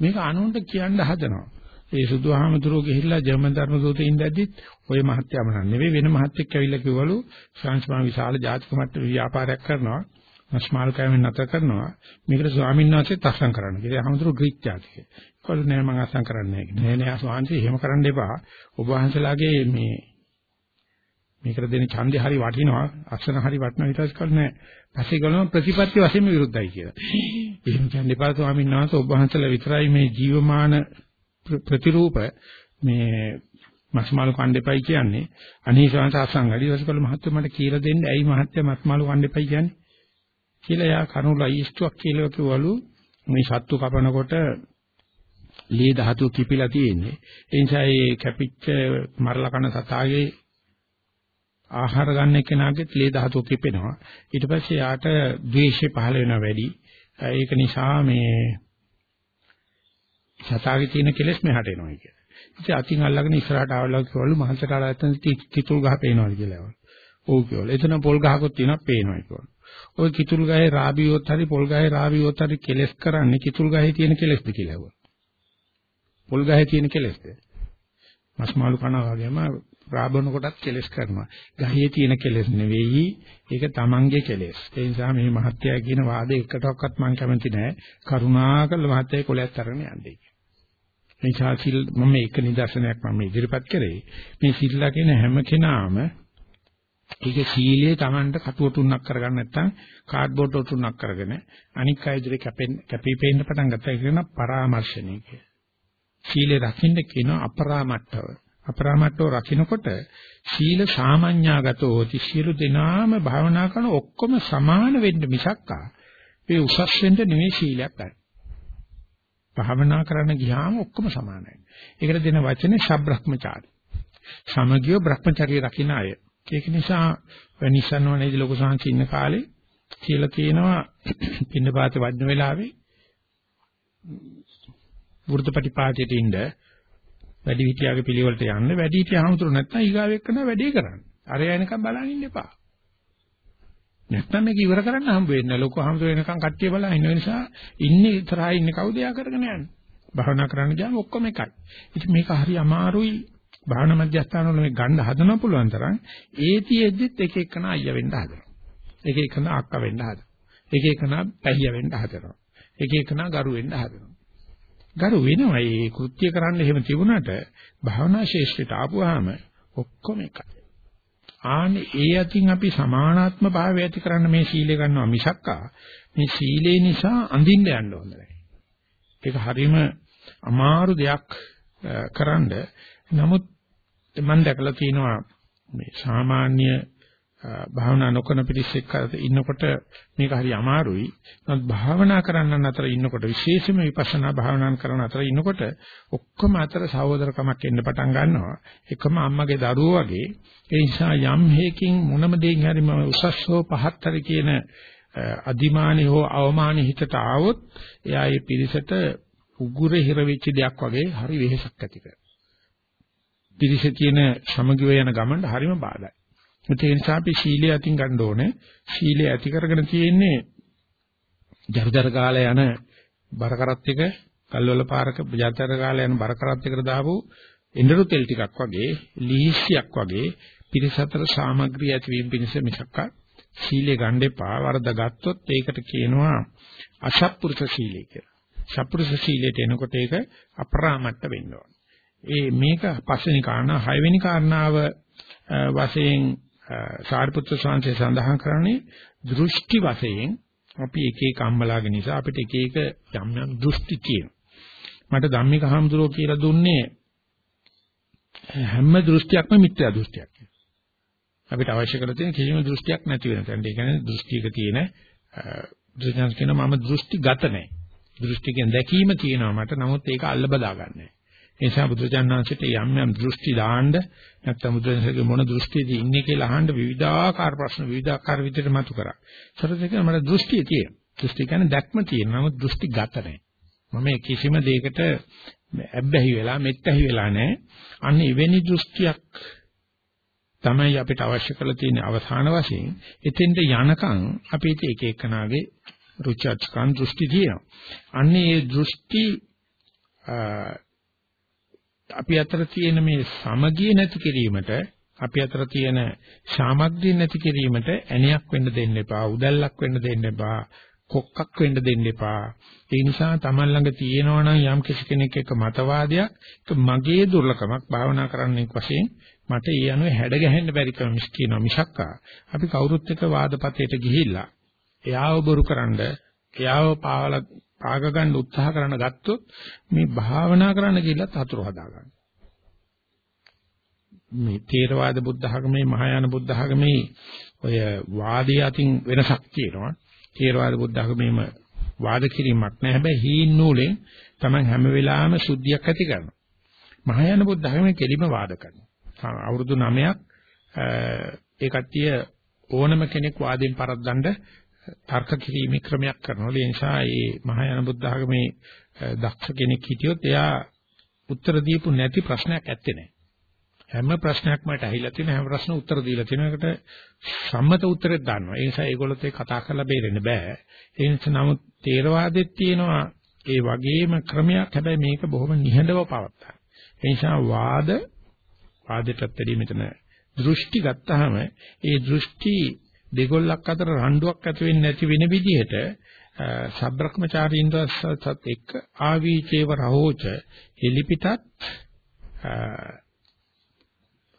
මේක අනුන්ට කියන්න හදනවා. ඒ සුදුහාමතුරු ගිහිල්ලා ජර්මන් ධර්ම දූතේ ඉඳද්දිත් ওই මහත්යම නෙවෙයි වෙන මහත්ෙක් ඇවිල්ලා කිව්වලු ෆ්‍රාන්ස් විශාල ජාතික මට්ටමේ ව්‍යාපාරයක් කරනවා මස්මාල් කෑමෙන් නැතර කරනවා මේකට ස්වාමීන් වහන්සේ තස්සම් කරන්න කියලා හමුදුරු ග්‍රීක් ජාතිකේ කොහොමද නෑ මම අසම් කරන්නේ නෑ නෑ ස්වාමීන් එහෙම කරන්න එපා ඔබ වහන්සේලාගේ මේ මේකට දෙන ඡන්දේ හරි වටිනවා අක්ෂර හරි වටිනවා ඊට පස්සේ කරන්නේ පස්සේ ගලම ප්‍රතිපත්ති වශයෙන් විරුද්ධයි කියලා. එහෙම කියන්න එපා ස්වාමීන් වහන්සේ ඔබ වහන්සේලා විතරයි මේ ජීවමාන ප්‍රතිරූප මේ මස්මාළු කණ්ඩෙපයි කියන්නේ. අනීසවන්ත අසංගඩි වසකල මහත්ව මට කියලා දෙන්න. ඇයි මහත්ය මස්මාළු කණ්ඩෙපයි කියන්නේ? කියලා යා කනුලා ඊස්තුවක් කියලා කිව්වලු. මේ සත්තු කපනකොට ලී ධාතු කිපිලා තියෙන්නේ. ඒ නිසා ඒ කැපිච්ච මරලා කන සතාගේ ආහාර ගන්න කෙනාගේ ලී ධාතු කිපෙනවා ඊට පස්සේ යාට ද්වේෂය පහළ වෙනවා වැඩි ඒක නිසා මේ සතාගේ තියෙන කෙලෙස් මෙහාට එනවා කිය. ඉතින් අතින් අල්ලගෙන ඉස්සරහට ආවලා කිව්වලු මහන්සට ආලා නැත්නම් කිතුල් ගහ පේනවාද කියලා. ඔව් කිව්වලු. එතන පොල් ගහකුත් තියෙනවා පේනවා කිව්වලු. ওই කිතුල් ගහේ රාබියොත් හරි පොල් ගහේ රාබියොත් හරි කෙලස් කරන්නේ කිතුල් ගහේ තියෙන කෙලස්ද කියලා ඇහුවා. පොල් ගහේ තියෙන කෙලස්ද? මස් මාළු කනවා වගේම රාබන කොටත් කෙලස් කරනවා. ගහේ තියෙන කෙලස් නෙවෙයි ඒක තමන්ගේ කෙලස්. ඒ නිසා මේ මහත්යයා කියන වාදේ එකටවත් මම කැමති නෑ. කරුණාකර මහත්යයි කොලයක් අරගෙන යන්නේ. මේ ශාසිල් මම එක නිදර්ශනයක් මම ඉදිරිපත් කරේ. මේ සිල්ලා කියන හැම කෙනාම ඒක සීලයේ Tamanට කටුව තුනක් කරගන්න නැත්නම් කාඩ්බෝඩ් තුනක් කරගෙන අනික් අය ඉදිරියේ කැපෙන්න කැපිපෙන්න පටන් ගත්තා කියන පරාමර්ශණය කිය. සීලේ රකින්න කියන අපරාමට්ටව. අපරාමට්ටව රකින්නකොට සීල සාමාන්‍යගතෝ හොති සියලු දෙනාම භාවනා කරන ඔක්කොම සමාන වෙන්න මිසක්කා. ඒ උසස් වෙන්න නෙවෙයි සීලයක් ගන්න. භාවනා කරන්න ගියාම ඔක්කොම සමානයි. ඒකට දෙන වචනේ ශබ්‍රහ්මචාරී. සමගිය භ්‍රමචාරී රකින්න අය. ඒක නිසා නිසන්වනේදී ලොකු සංහස ඉන්න කාලේ කියලා තියෙනවා පින්නපාතේ වඩන වෙලාවේ වෘතපටිපාතයට ඉන්න වැඩි හිටියාගේ පිළිවෙලට යන්න වැඩි හිටියා හමුතුරු නැත්නම් ඊගාව එක්කන වැඩේ කරන්න. අර යනකම් බලන් ඉන්න එපා. නැත්නම් මේක ඉවර කරන්න හම්බ වෙන්නේ ලොකු හම්බ වෙනකම් කට්ටිය බලන් ඉන්න නිසා ඉන්නේ ඉතරහා ඉන්නේ කවුද යා කරගෙන යන්නේ. භාවනා කරන්න ගියාම ඔක්කොම එකයි. ඉතින් මේක හරි අමාරුයි භාවනා මධ්‍යස්ථාන වල මේ ගන්න හදන පුළුවන් තරම් ඒතියෙද්දිත් එක එකන අයියා වෙන්න හදනවා. එක එකන අක්කා වෙන්න හදනවා. එක එකන පැහිය වෙන්න හදනවා. එක එකන ගරු වෙන්න හදනවා. ගරු වෙනවා. මේ කෘත්‍ය කරන්න එහෙම තිබුණාට භාවනා ශේෂ්ත්‍රයට ආපුවාම ඔක්කොම එකයි. ආනේ ඒ අතින් අපි සමානාත්ම භාවය ඇති කරන්න මේ සීලය ගන්නවා මිසක්කා මේ සීලේ නිසා අඳින්න යන්න හොඳ නැහැ. ඒක හරීම අමාරු දෙයක් කරන්න. නමුත් මම දැකලා තියෙනවා මේ සාමාන්‍ය භාවනා නොකරන පිරිස් එක්ක ඉන්නකොට මේක හරි අමාරුයි. නමුත් භාවනා කරන්නන් අතර ඉන්නකොට විශේෂයෙන්ම විපස්සනා භාවනා කරන අතර ඉන්නකොට ඔක්කොම අතර සහෝදරකමක් එන්න පටන් ගන්නවා. එකම අම්මගේ දරුවෝ වගේ. ඒ නිසා යම් හේකින් මොනම දෙයකින් හරි මම උසස් හෝ පහත් හරි කියන අදිමානි හෝ අවමානි හිතට ආවොත් එයා ඒ පිරිසට උගුරේ හිර වෙච්ච දෙයක් වගේ හරි වෙහෙසක් ඇති කරනවා. පිරිසේ තියෙන සමගිව යන ගමනට හරිම බාධායි. ඒ නිසා අපි සීලය අතින් ගන්න ඕනේ. සීලය ඇති කරගෙන තියෙන්නේ ජරදර කාලේ යන බර කරත් එක කල්වල පාරක ජරදර කාලේ යන බර කරත් එකට දාපු ඉන්දරු තෙල් ටිකක් වගේ ලීසියක් වගේ පිරිසතර සාමග්‍රිය ඇතිවීම පිණිස මිසක්ක සීලය ගන්න එපා. වරද ගත්තොත් ඒකට කියනවා අසත්පුරුෂ සීලය කියලා. සත්පුරුෂ සීලයට එනකොට ඒක අපරාමට්ට වෙන්න ඕන. ඒ මේක පස්වෙනි කාරණා හයවෙනි කාරණාව වශයෙන් සාරිපුත්‍ර ස්වාමීන් සඳහන් කරන්නේ දෘෂ්ටි වශයෙන් අපි එක එක අම්මලාගේ නිසා අපිට එක එක යම් යම් දෘෂ්ටි තියෙනවා. මට ධම්මික හාමුදුරුවෝ කියලා දුන්නේ හැම දෘෂ්ටියක්ම මිත්‍යා දෘෂ්ටියක්. අපිට අවශ්‍ය කරලා තියෙන කිසිම දෘෂ්ටියක් නැති වෙන තැන. ඒ කියන්නේ දෘෂ්ටියක තියෙන දෘෂ්ටියන් කියනවා මම දෘෂ්ටිගත නැහැ. දෘෂ්ටිකෙන් දැකීම තියෙනවා මට. නමුත් ඒක අල්ල බදා ගන්නෑ. ඒ නිසා බුදුචානන්සිට යම් යම් දෘෂ්ටි දාන්න නැත්නම් බුදුන්සේගේ මොන දෘෂ්ටියද ඉන්නේ කියලා අහන්න විවිධාකාර ප්‍රශ්න විවිධාකාර විදිහට මතු කරා. සරදක මට දෘෂ්ටිය තියෙන. දෘෂ්ටි කියන්නේ දැක්ම තියෙන. නමුත් දෘෂ්ටි ගත නැහැ. මම කිසිම දෙයකට ඇබ්බැහි වෙලා මෙත්තැහි වෙලා නැහැ. අන්න එවැනි දෘෂ්ටියක් තමයි අපිට අවශ්‍ය කරලා තියෙන අවසාන වශයෙන් එතෙන්ට යනකම් අපි ඒක එකනාගේ රුචර්ජකන් දෘෂ්ටි තියෙනවා. අන්න ඒ දෘෂ්ටි අපි අතර තියෙන මේ සමගිය නැති කිරීමට අපි අතර තියෙන සාමග්‍රිය නැති කිරීමට ඇණයක් වෙන්න දෙන්න එපා උදැල්ලක් වෙන්න දෙන්න එපා කොක්කක් වෙන්න දෙන්න එපා. ඒ නිසා Taman ළඟ තියෙනවා නම් යම් කිසි කෙනෙක් එක මතවාදයක් ඒක මගේ දුර්ලකමක් භාවනා කරන්නෙක් වශයෙන් මට ඒ අනුව හැඩ ගැහෙන්න බැරි කම මිස් කියනවා මිසක්කා. අපි කවුරුත් එක්ක වාදපතේට ගිහිල්ලා එයාව බොරු කරන්න එයාව පාවලා පාග ගන්න උත්සාහ කරන ගත්තොත් මේ භාවනා කරන්න කියලා හතුරු හදා ගන්න. මේ තේරවාද බුද්ධ ධර්මයේ මහායාන බුද්ධ ධර්මයේ ඔය වාදී අතින් වෙනසක් තියෙනවා. තේරවාද බුද්ධ ධර්මයේම වාද කිරීමක් නෑ. හැබැයි හීන් නූලෙන් තමයි හැම වෙලාවෙම සුද්ධියක් ඇති කරනවා. මහායාන බුද්ධ ධර්මයේ කෙලිම වාද කරනවා. අවුරුදු 9ක් ඒ කට්ටිය ඕනම කෙනෙක් වාදයෙන් පරද්දන්න තර්ක කිරීමේ ක්‍රමයක් කරනවා. ඒ නිසා මේ මහායාන බුද්ධ ආගමේ දක්ෂ කෙනෙක් හිටියොත් එයා උත්තර දීපු නැති ප්‍රශ්නයක් ඇත්තේ නැහැ. හැම ප්‍රශ්නයක්ම මට ඇහිලා තියෙන හැම ප්‍රශ්න උත්තර දීලා තියෙන එකට සම්මත උත්තරයක් දානවා. ඒ නිසා ඒගොල්ලොත් ඒ කතා කරලා බේරෙන්න බෑ. ඒ නිසා නමුත් තේරවාදෙත් තියෙනවා ඒ වගේම ක්‍රමයක්. හැබැයි මේක බොහොම නිහඬව පවත්තා. ඒ නිසා වාද වාදයටත් වැඩි මෙතන දෘෂ්ටි ගත්තාම ඒ දෘෂ්ටි දෙගොල්ලක් අතර රණ්ඩුවක් ඇති වෙන්නේ නැති වෙන විදිහට සබ්‍රක්‍මචාරීන්ද්‍රසත් එක්ක ආවීචේව රහෝච එලිපිටත්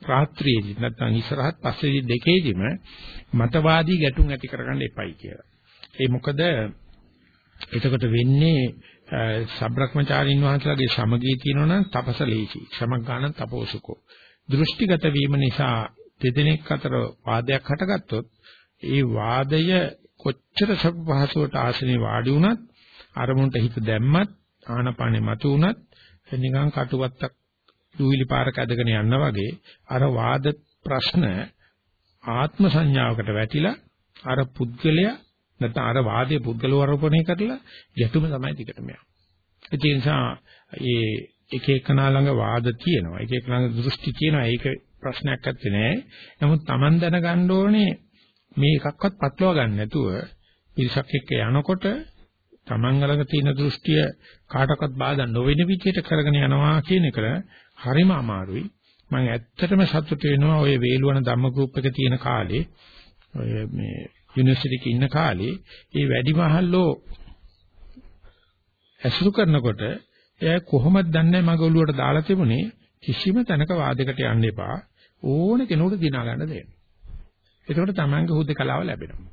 රාත්‍රියේදී නැත්නම් ඉස්සරහත් පස්සේදී දෙකේදීම මතවාදී ගැටුම් ඇති කරගන්න එපයි කියලා. ඒ මොකද එතකොට වෙන්නේ සබ්‍රක්‍මචාරින් වහන්සේලාගේ සමගිය තියෙනවනම් තපස ලේසි. සමග්ගාන තපෝසුකෝ. දෘෂ්ටිගත වීම නිසා දෙදෙනෙක් අතර වාදයක් හටගත්තොත් ඒ වාදය කොච්චර සබ පහසුවට ආසනේ වාඩි වුණත් අරමුණට හිත දැම්මත් ආනපානෙ මතු වුණත් නිකන් කටුවත්තක් දූවිලි පාරක ඇදගෙන යනවා වගේ අර වාද ප්‍රශ්න ආත්ම සංඥාවකට වැටිලා අර පුද්ගලයා නැත්නම් අර වාදයේ පුද්ගලව ආරෝපණය කරලා ගැටුම තමයි ටිකටම යන්නේ. ඒ නිසා මේ එක එකනා ළඟ වාද තියෙනවා. එක එක ළඟ දෘෂ්ටි තියෙනවා. ඒක ප්‍රශ්නයක් නැත්තේ නෑ. නමුත් Taman දැනගන්න ඕනේ මේ එකක්වත් පටලවා ගන්න නැතුව පිරිසක් එක්ක යනකොට Taman ළඟ තියෙන දෘෂ්ටිය කාටවත් බාධා නොවන විදිහට කරගෙන යනවා කියන එක හරිම අමාරුයි. මම ඇත්තටම සතුටු වෙනවා ওই වේලුවන ධම්ම ගෲප් එක තියෙන කාලේ ඔය මේ යුනිවර්සිටි එකේ ඉන්න කාලේ ඒ වැඩිමහල්ලෝ ඇසුරු කරනකොට එයා කොහොමද දන්නේ මගේ ඔළුවට දාලා තිබුණේ කිසිම තැනක වාදයකට යන්න එපා ඕන කෙනෙකුට දිනා ගන්න දෙන්න. එතකොට තමන්ගේ හුදකලාව ලැබෙනවා.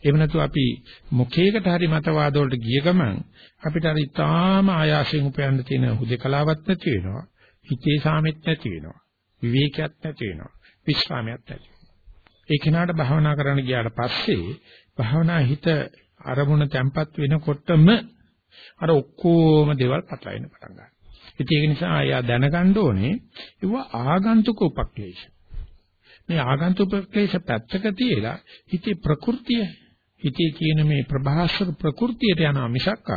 එහෙම නැතු අපි මොකේකට හරි මතවාද වලට ගිය ගමන් අපිට අර ඊටාම ආයාසයෙන් උපයන්න තියෙන හුදකලාවක් නැති වෙනවා. හිතේ සාමෙත් නැති වෙනවා. විවේකයක් නැති වෙනවා. විශ්‍රාමයක් නැති ඒ කෙනාට භාවනා කරන්න ගියාට පස්සේ භාවනා හිත අරමුණ තැම්පත් වෙනකොටම අර ඔක්කොම දේවල් පටලවෙන්න පටන් ගන්නවා. ඉතින් ඒක නිසා ආයා දැනගන්න ඕනේ ඒව ආගන්තුක උපක්ලේශ. මේ ආගන්තුක ක්ලේශ පැත්තක තියලා හිතේ ප්‍රകൃතිය හිතේ කියන මේ ප්‍රභාස්වර ප්‍රകൃතියට යනවා මිසක්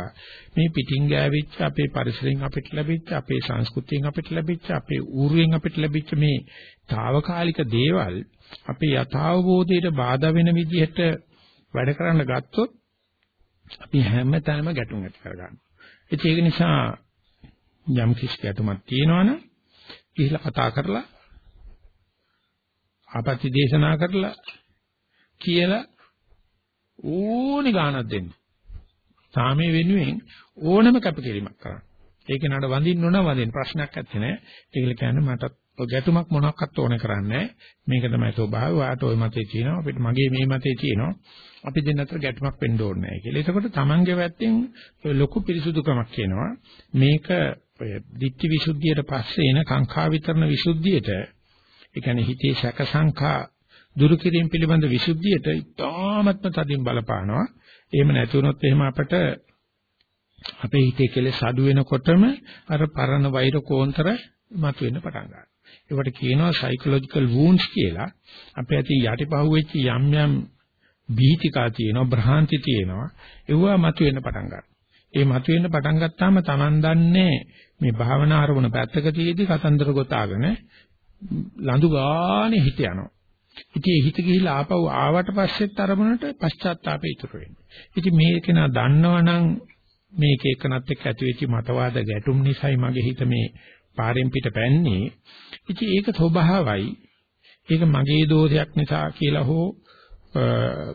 මේ පිටින් ගෑවිච්ච අපේ පරිසරයෙන් අපිට ලැබිච්ච අපේ සංස්කෘතියෙන් අපිට ලැබිච්ච අපේ ඌරුවෙන් අපිට ලැබිච්ච මේ తాවකාලික දේවල් අපේ යථාභෝධයට බාධා වෙන විදිහට වැඩ කරන්න ගත්තොත් අපි හැමතැනම ගැටුම් ඇති කරගන්නවා. ඒක නිසා යම් කිසි ගැටුමක් තියෙනවනම් ගිහිල්ලා කතා කරලා ආපත්‍ය දේශනා කරලා කියලා ඕනි ගාණක් දෙන්න. සාමයේ වෙනුවෙන් ඕනම කැපකිරීමක් කරන්න. ඒක නඩ වඳින්න ඕන වඳින්න ප්‍රශ්නයක් නැත්තේ නෑ. ඒකල කියන්නේ මට ගැටුමක් මොනක්වත් ඕනේ කරන්නේ මේක තමයි ස්වභාවය. ඔයාට ওই මතේ තියෙනවා. අපිට මගේ මේ මතේ තියෙනවා. අපි දෙන්න අතර ගැටුමක් වෙන්න ඕනේ නැහැ කියලා. එතකොට Tamange වැත්තෙන් ලොකු පිරිසුදුකමක් එනවා. මේක ඔය ditthi visuddhiyට පස්සේ එන කාංකා විතරන විසුද්ධියට ඒ කියන්නේ හිතේ සැක සංඛා දුරු කිරීම පිළිබඳ විසුද්ධියට ඉතාමත්ම තදින් බලපානවා. එහෙම නැති වුණොත් එහෙම අපට අපේ හිතේ කෙලෙස් අඩු වෙනකොටම අර පරණ වෛර කෝන්තර මතුවෙන්න පටන් ගන්නවා. ඒවට කියනවා psychological wounds කියලා. අපේ ඇති යටිපහුවෙච්ච යම් යම් බීතිකා තියෙනවා, භ්‍රාන්ති තියෙනවා. ඒවා මතුවෙන්න පටන් ගන්නවා. ඒ මතුවෙන්න පටන් ගත්තාම Taman දන්නේ මේ භාවනා ආරමුණ පැත්තක තියේදී කතන්දර ගොතාගෙන ලඳු ගානේ හිත යනවා. ඉතින් ඒ හිත ගිහිල්ලා ආපහු ආවට පස්සෙත් අරමුණට පශ්චාත්තාපය ඉතුරු වෙනවා. ඉතින් මේක නා දන්නවනම් මේක එකනත් එක්ක ඇතිවෙච්ච මතවාද ගැටුම් නිසායි මගේ හිත මේ පාරෙන් පිට පැන්නේ. ඉතින් ඒක ස්වභාවයි. ඒක මගේ දෝෂයක් නිසා කියලා හෝ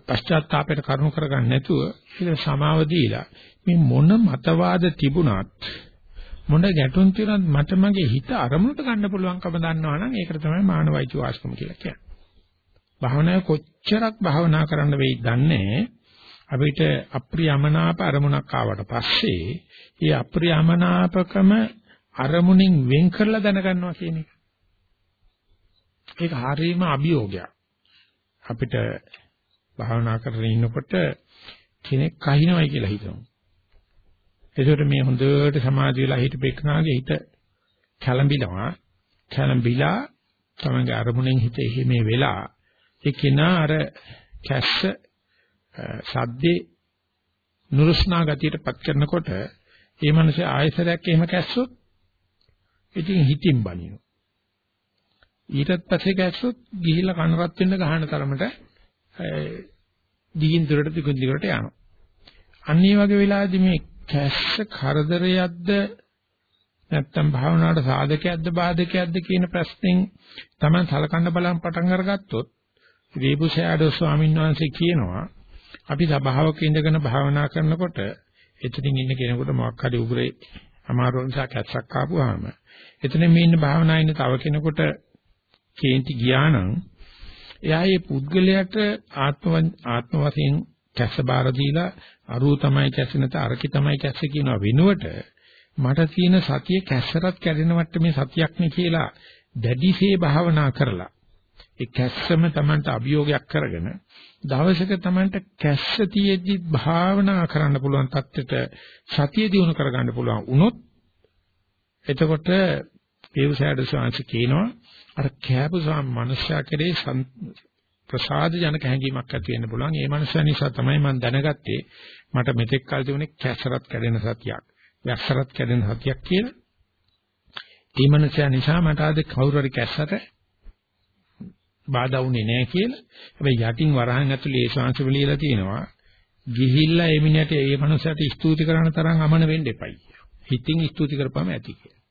පශ්චාත්තාපයට කරුණු කරගන්න නැතුව ඒක සමාව දීලා මේ මොන මතවාද තිබුණත් මොන ගැටුම් තියුණත් මට මගේ හිත අරමුණට ගන්න පුළුවන්කම දන්නවනම් ඒකට තමයි මානවයිච වාස්කම කියලා කියන්නේ. භාවනාවේ කොච්චරක් භාවනා කරන්න වෙයිද දන්නේ අපිට අප්‍රියමනාප අරමුණක් ආවට පස්සේ ඒ අප්‍රියමනාපකම අරමුණින් වෙන් කරලා දැනගන්නවා කියන එක. ඒක හරීම අභියෝගයක්. අපිට භාවනා කරගෙන ඉන්නකොට කෙනෙක් කහිනවයි කියලා හිතමු. ඒකට මේ හොඳට සමාධි වෙලා හිටපෙන්නාගේ හිත කැළඹිනවා. කැළඹිලා තමගේ අරමුණෙන් හිත එහෙමේ වෙලා ඒ කෙනා අර කැස්ස සද්දේ නුරුස්නා ගතියටපත් කරනකොට ඒ මනසේ ආයසරයක් එහෙම කැස්සොත් ඉතින් හිතින් බනිනවා. ඊටත් පස්සේ කැස්සොත් ගිහිල්ලා කන රත් වෙන්න ගහන තරමට දිගින් දුරට දිගින් දිගට යනවා. අන්න ඒ වගේ වෙලාවදී මේ කැස්ස කරදරයක්ද? නැත්නම් භාවනාවට සාධකයක්ද බාධකයක්ද කියන ප්‍රශ්نයෙන් තමයි සලකන්න බලන් පටන් අරගත්තොත් දීපුෂාඩෝ ස්වාමීන් වහන්සේ කියනවා අපි සබාවක ඉඳගෙන භාවනා කරනකොට එතනින් ඉන්න කෙනෙකුට මොකක් හරි උගුරේ අමාරු නිසා කැස්සක් ආපුවාම එතන මේ ඉන්න භාවනා ඉන්න තව කෙනෙකුට කේන්ති ගියා නම් එයා මේ පුද්ගලයාට ආත්ම ආත්ම වශයෙන් කැස්ස බාර දීලා අරුව තමයි කැස්ස නැත අරකි තමයි කැස්ස කියනවා වෙනුවට මට තියෙන සතිය කැස්සරත් කැඩෙන මට්ටමේ සතියක් නේ කියලා දැඩිසේ භාවනා කරලා ඒ කැස්සම Tamanට අභියෝගයක් කරගෙන දවසක Tamanට කැස්ස තියෙද්දි භාවනා කරන්න පුළුවන් තත්ත්වයට සතිය දිනු කරගන්න පුළුවන් වුණොත් එතකොට ඒවසෑඩ සාංශ කියනවා අර කෑපු සාම මනුෂ්‍යයා කෙරේ ප්‍රසාද ජනක හැඟීමක් ඇති වෙන්න පුළුවන්. ඒ මනුස්සයා නිසා තමයි මම දැනගත්තේ මට මෙතෙක් කල් තිබුණේ කැසරත් කැඩෙන සතියක්, වැස්සරත් කැඩෙන සතියක් කියලා. ඒ මනුස්සයා නිසා මට ආද කවුරු හරි කැස්සට බාධා වුණේ නැහැ කියලා. හැබැයි යටින් වරහන් ඇතුලේ ඒ ශාංශ වලියලා තියෙනවා. ගිහිල්ලා ඒ මිනිහට ඒ මනුස්සයාට ස්තුති කරන තරම් අමන වෙන්න එපයි. හිතින් ස්තුති කරපම ඇති කියලා.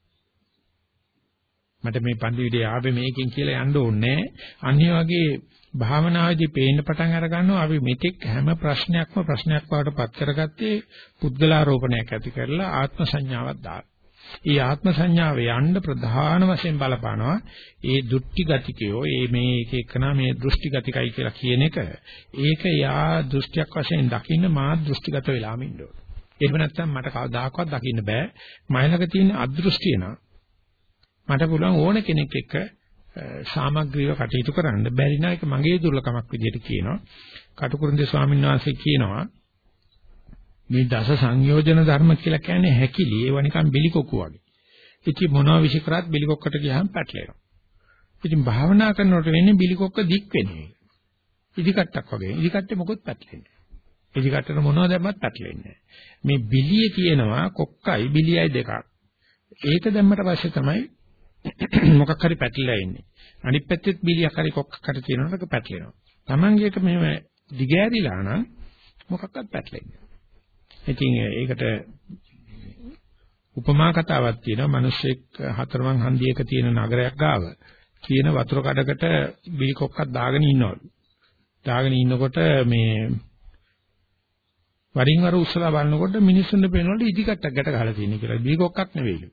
මට මේ පන්දිවිඩේ ආවේ මේකෙන් කියලා යන්න ඕනේ. අනිත් වගේ භාවනාවේදී පේන්න පටන් අර ගන්නවා අපි මෙතෙක් හැම ප්‍රශ්නයක්ම ප්‍රශ්නයක් බවට පත් කරගත්තේ පුද්ගලාරෝපණයක් ඇති කරලා ආත්ම සංඥාවක් දාලා. ඒ ආත්ම සංඥාව යන්න ප්‍රධාන වශයෙන් බලපානවා ඒ දෘෂ්ටි ගතිකයෝ ඒ මේ එක එකනා මේ දෘෂ්ටි ගතිකයි කියලා කියන එක ඒක යා දෘෂ්ටියක් වශයෙන් දකින්න මා දෘෂ්ටිගත වෙලාම ඉන්න ඕන. එහෙම නැත්නම් මට කවදාකවත් දකින්න බෑ. මයිලක තියෙන අදෘෂ්ටිය නා මට පුළුවන් ඕන කෙනෙක් එක්ක සාමග්‍රීව කටයුතු කරන්න බැරි නම් ඒක මගේ දුර්ලකමක් විදිහට කියනවා. කටුකුරුන්දේ ස්වාමීන් වහන්සේ කියනවා මේ දස සංයෝජන ධර්ම කියලා කියන්නේ හැකිලි ඒව නිකන් බිලිකොක්කු වගේ. ඉතින් මොනවා විශ් කරත් බිලිකොක්කට ගියාම පැටලෙනවා. ඉතින් භාවනා කරනකොට වෙන්නේ බිලිකොක්ක දික් වෙන්නේ. ඉදිකට්ටක් වගේ. ඉදිකට්ටේ මොකොත් පැටලෙන්නේ. ඉදිකට්ටට මොනවද දැම්මත් පැටලෙන්නේ මේ බිලියේ තියෙනවා කොක්කයි බිලියයි දෙකක්. ඒක දැම්මට පස්සේ තමයි මොකක් හරි පැටලලා ඉන්නේ. අනිත් පැත්තෙත් බිලියක් හරි කොක්කක් හරි තියෙනවනක පැටලෙනවා. Tamange එක මෙහෙම දිගෑරිලා නම් මොකක්වත් පැටලෙන්නේ ඉතින් ඒකට උපමා කතාවක් තියෙනවා. මිනිස්සෙක් හතරමං හන්දියක තියෙන නගරයක් ගාව තියෙන වතුර කඩකට බිලි කොක්කක් දාගෙන ඉන්නවලු. දාගෙන ඉන්නකොට මේ වරින් වර උස්සලා බලනකොට මිනිස්සුන්ට පේනවලු ඉදිකටක් ගැට ගහලා තියෙන කියලා. බිලි කොක්කක් නෙවෙයිලු.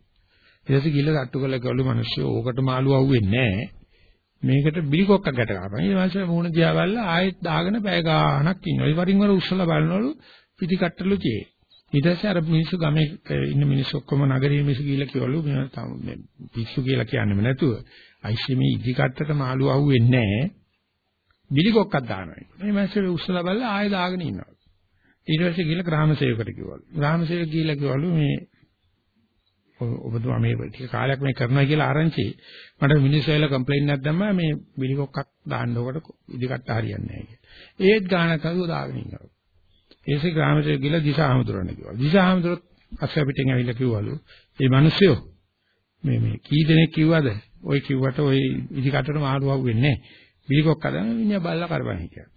ඊට පස්සේ ගිහලා තට්ටු කරලා ගලු මිනිස්සු ඕකට මාළු අහුවෙන්නේ නැහැ. මේකට බිලි කොක්කක් ගැට ගහපන්. ඊට පස්සේ මූණ දිහා බලලා ආයෙත් දාගෙන පැය ගාණක් ඉන්නවා. වරින් වර උස්සලා බලනවලු පිටි කට්ටලු කියේ. ඊට පස්සේ අර මිනිස්සු ගමේ ඉන්න මිනිස්සු ඔක්කොම නගරයේ මිනිස්සු ගිහිල්ලා කිව්වලු මේ පිස්සු කියලා කියන්නේම නැතුව අයිෂේ මේ ඉදි කට්ටට මාළු අහුවෙන්නේ නැහැ. බිලි කොක්කක් දානවා. මේ මිනිස්සු උස්සලා බලලා ආයෙ දාගෙන ඉන්නවා. ඊට පස්සේ ගිහිල්ලා ග්‍රාම සේවකට කිව්වලු. ග්‍රාම සේවක ගිහිල්ලා කිව්වලු මේ ඔබතුමා මේ ටික කාලයක් මේ කරනවා කියලා ආරංචි මට මිනිස්සු ඇවිල්ලා කම්ප්ලේන්ට් එකක් දැම්මා මේ බිලිකොක්කක් දාන්න උකට ඉදිකට හරියන්නේ නැහැ කියලා. ඒත් ගානක් අරගෙන දාගෙන ඉන්නවා. ඒසේ ග්‍රාමයේ ගිහලා දිසාහමඳුරණ කිව්වා. දිසාහමඳුරත් අස්සෙ පිටින් ඇවිල්ලා කිව්වලු මේ මිනිස්සු මේ මේ කී දෙනෙක් කිව්වද? ඔය කිව්වට ඔය ඉදිකටට මාරුවක් වෙන්නේ නැහැ. බිලිකොක්ක දාන මිනිහා බල්ලා කරපන් හිටියා.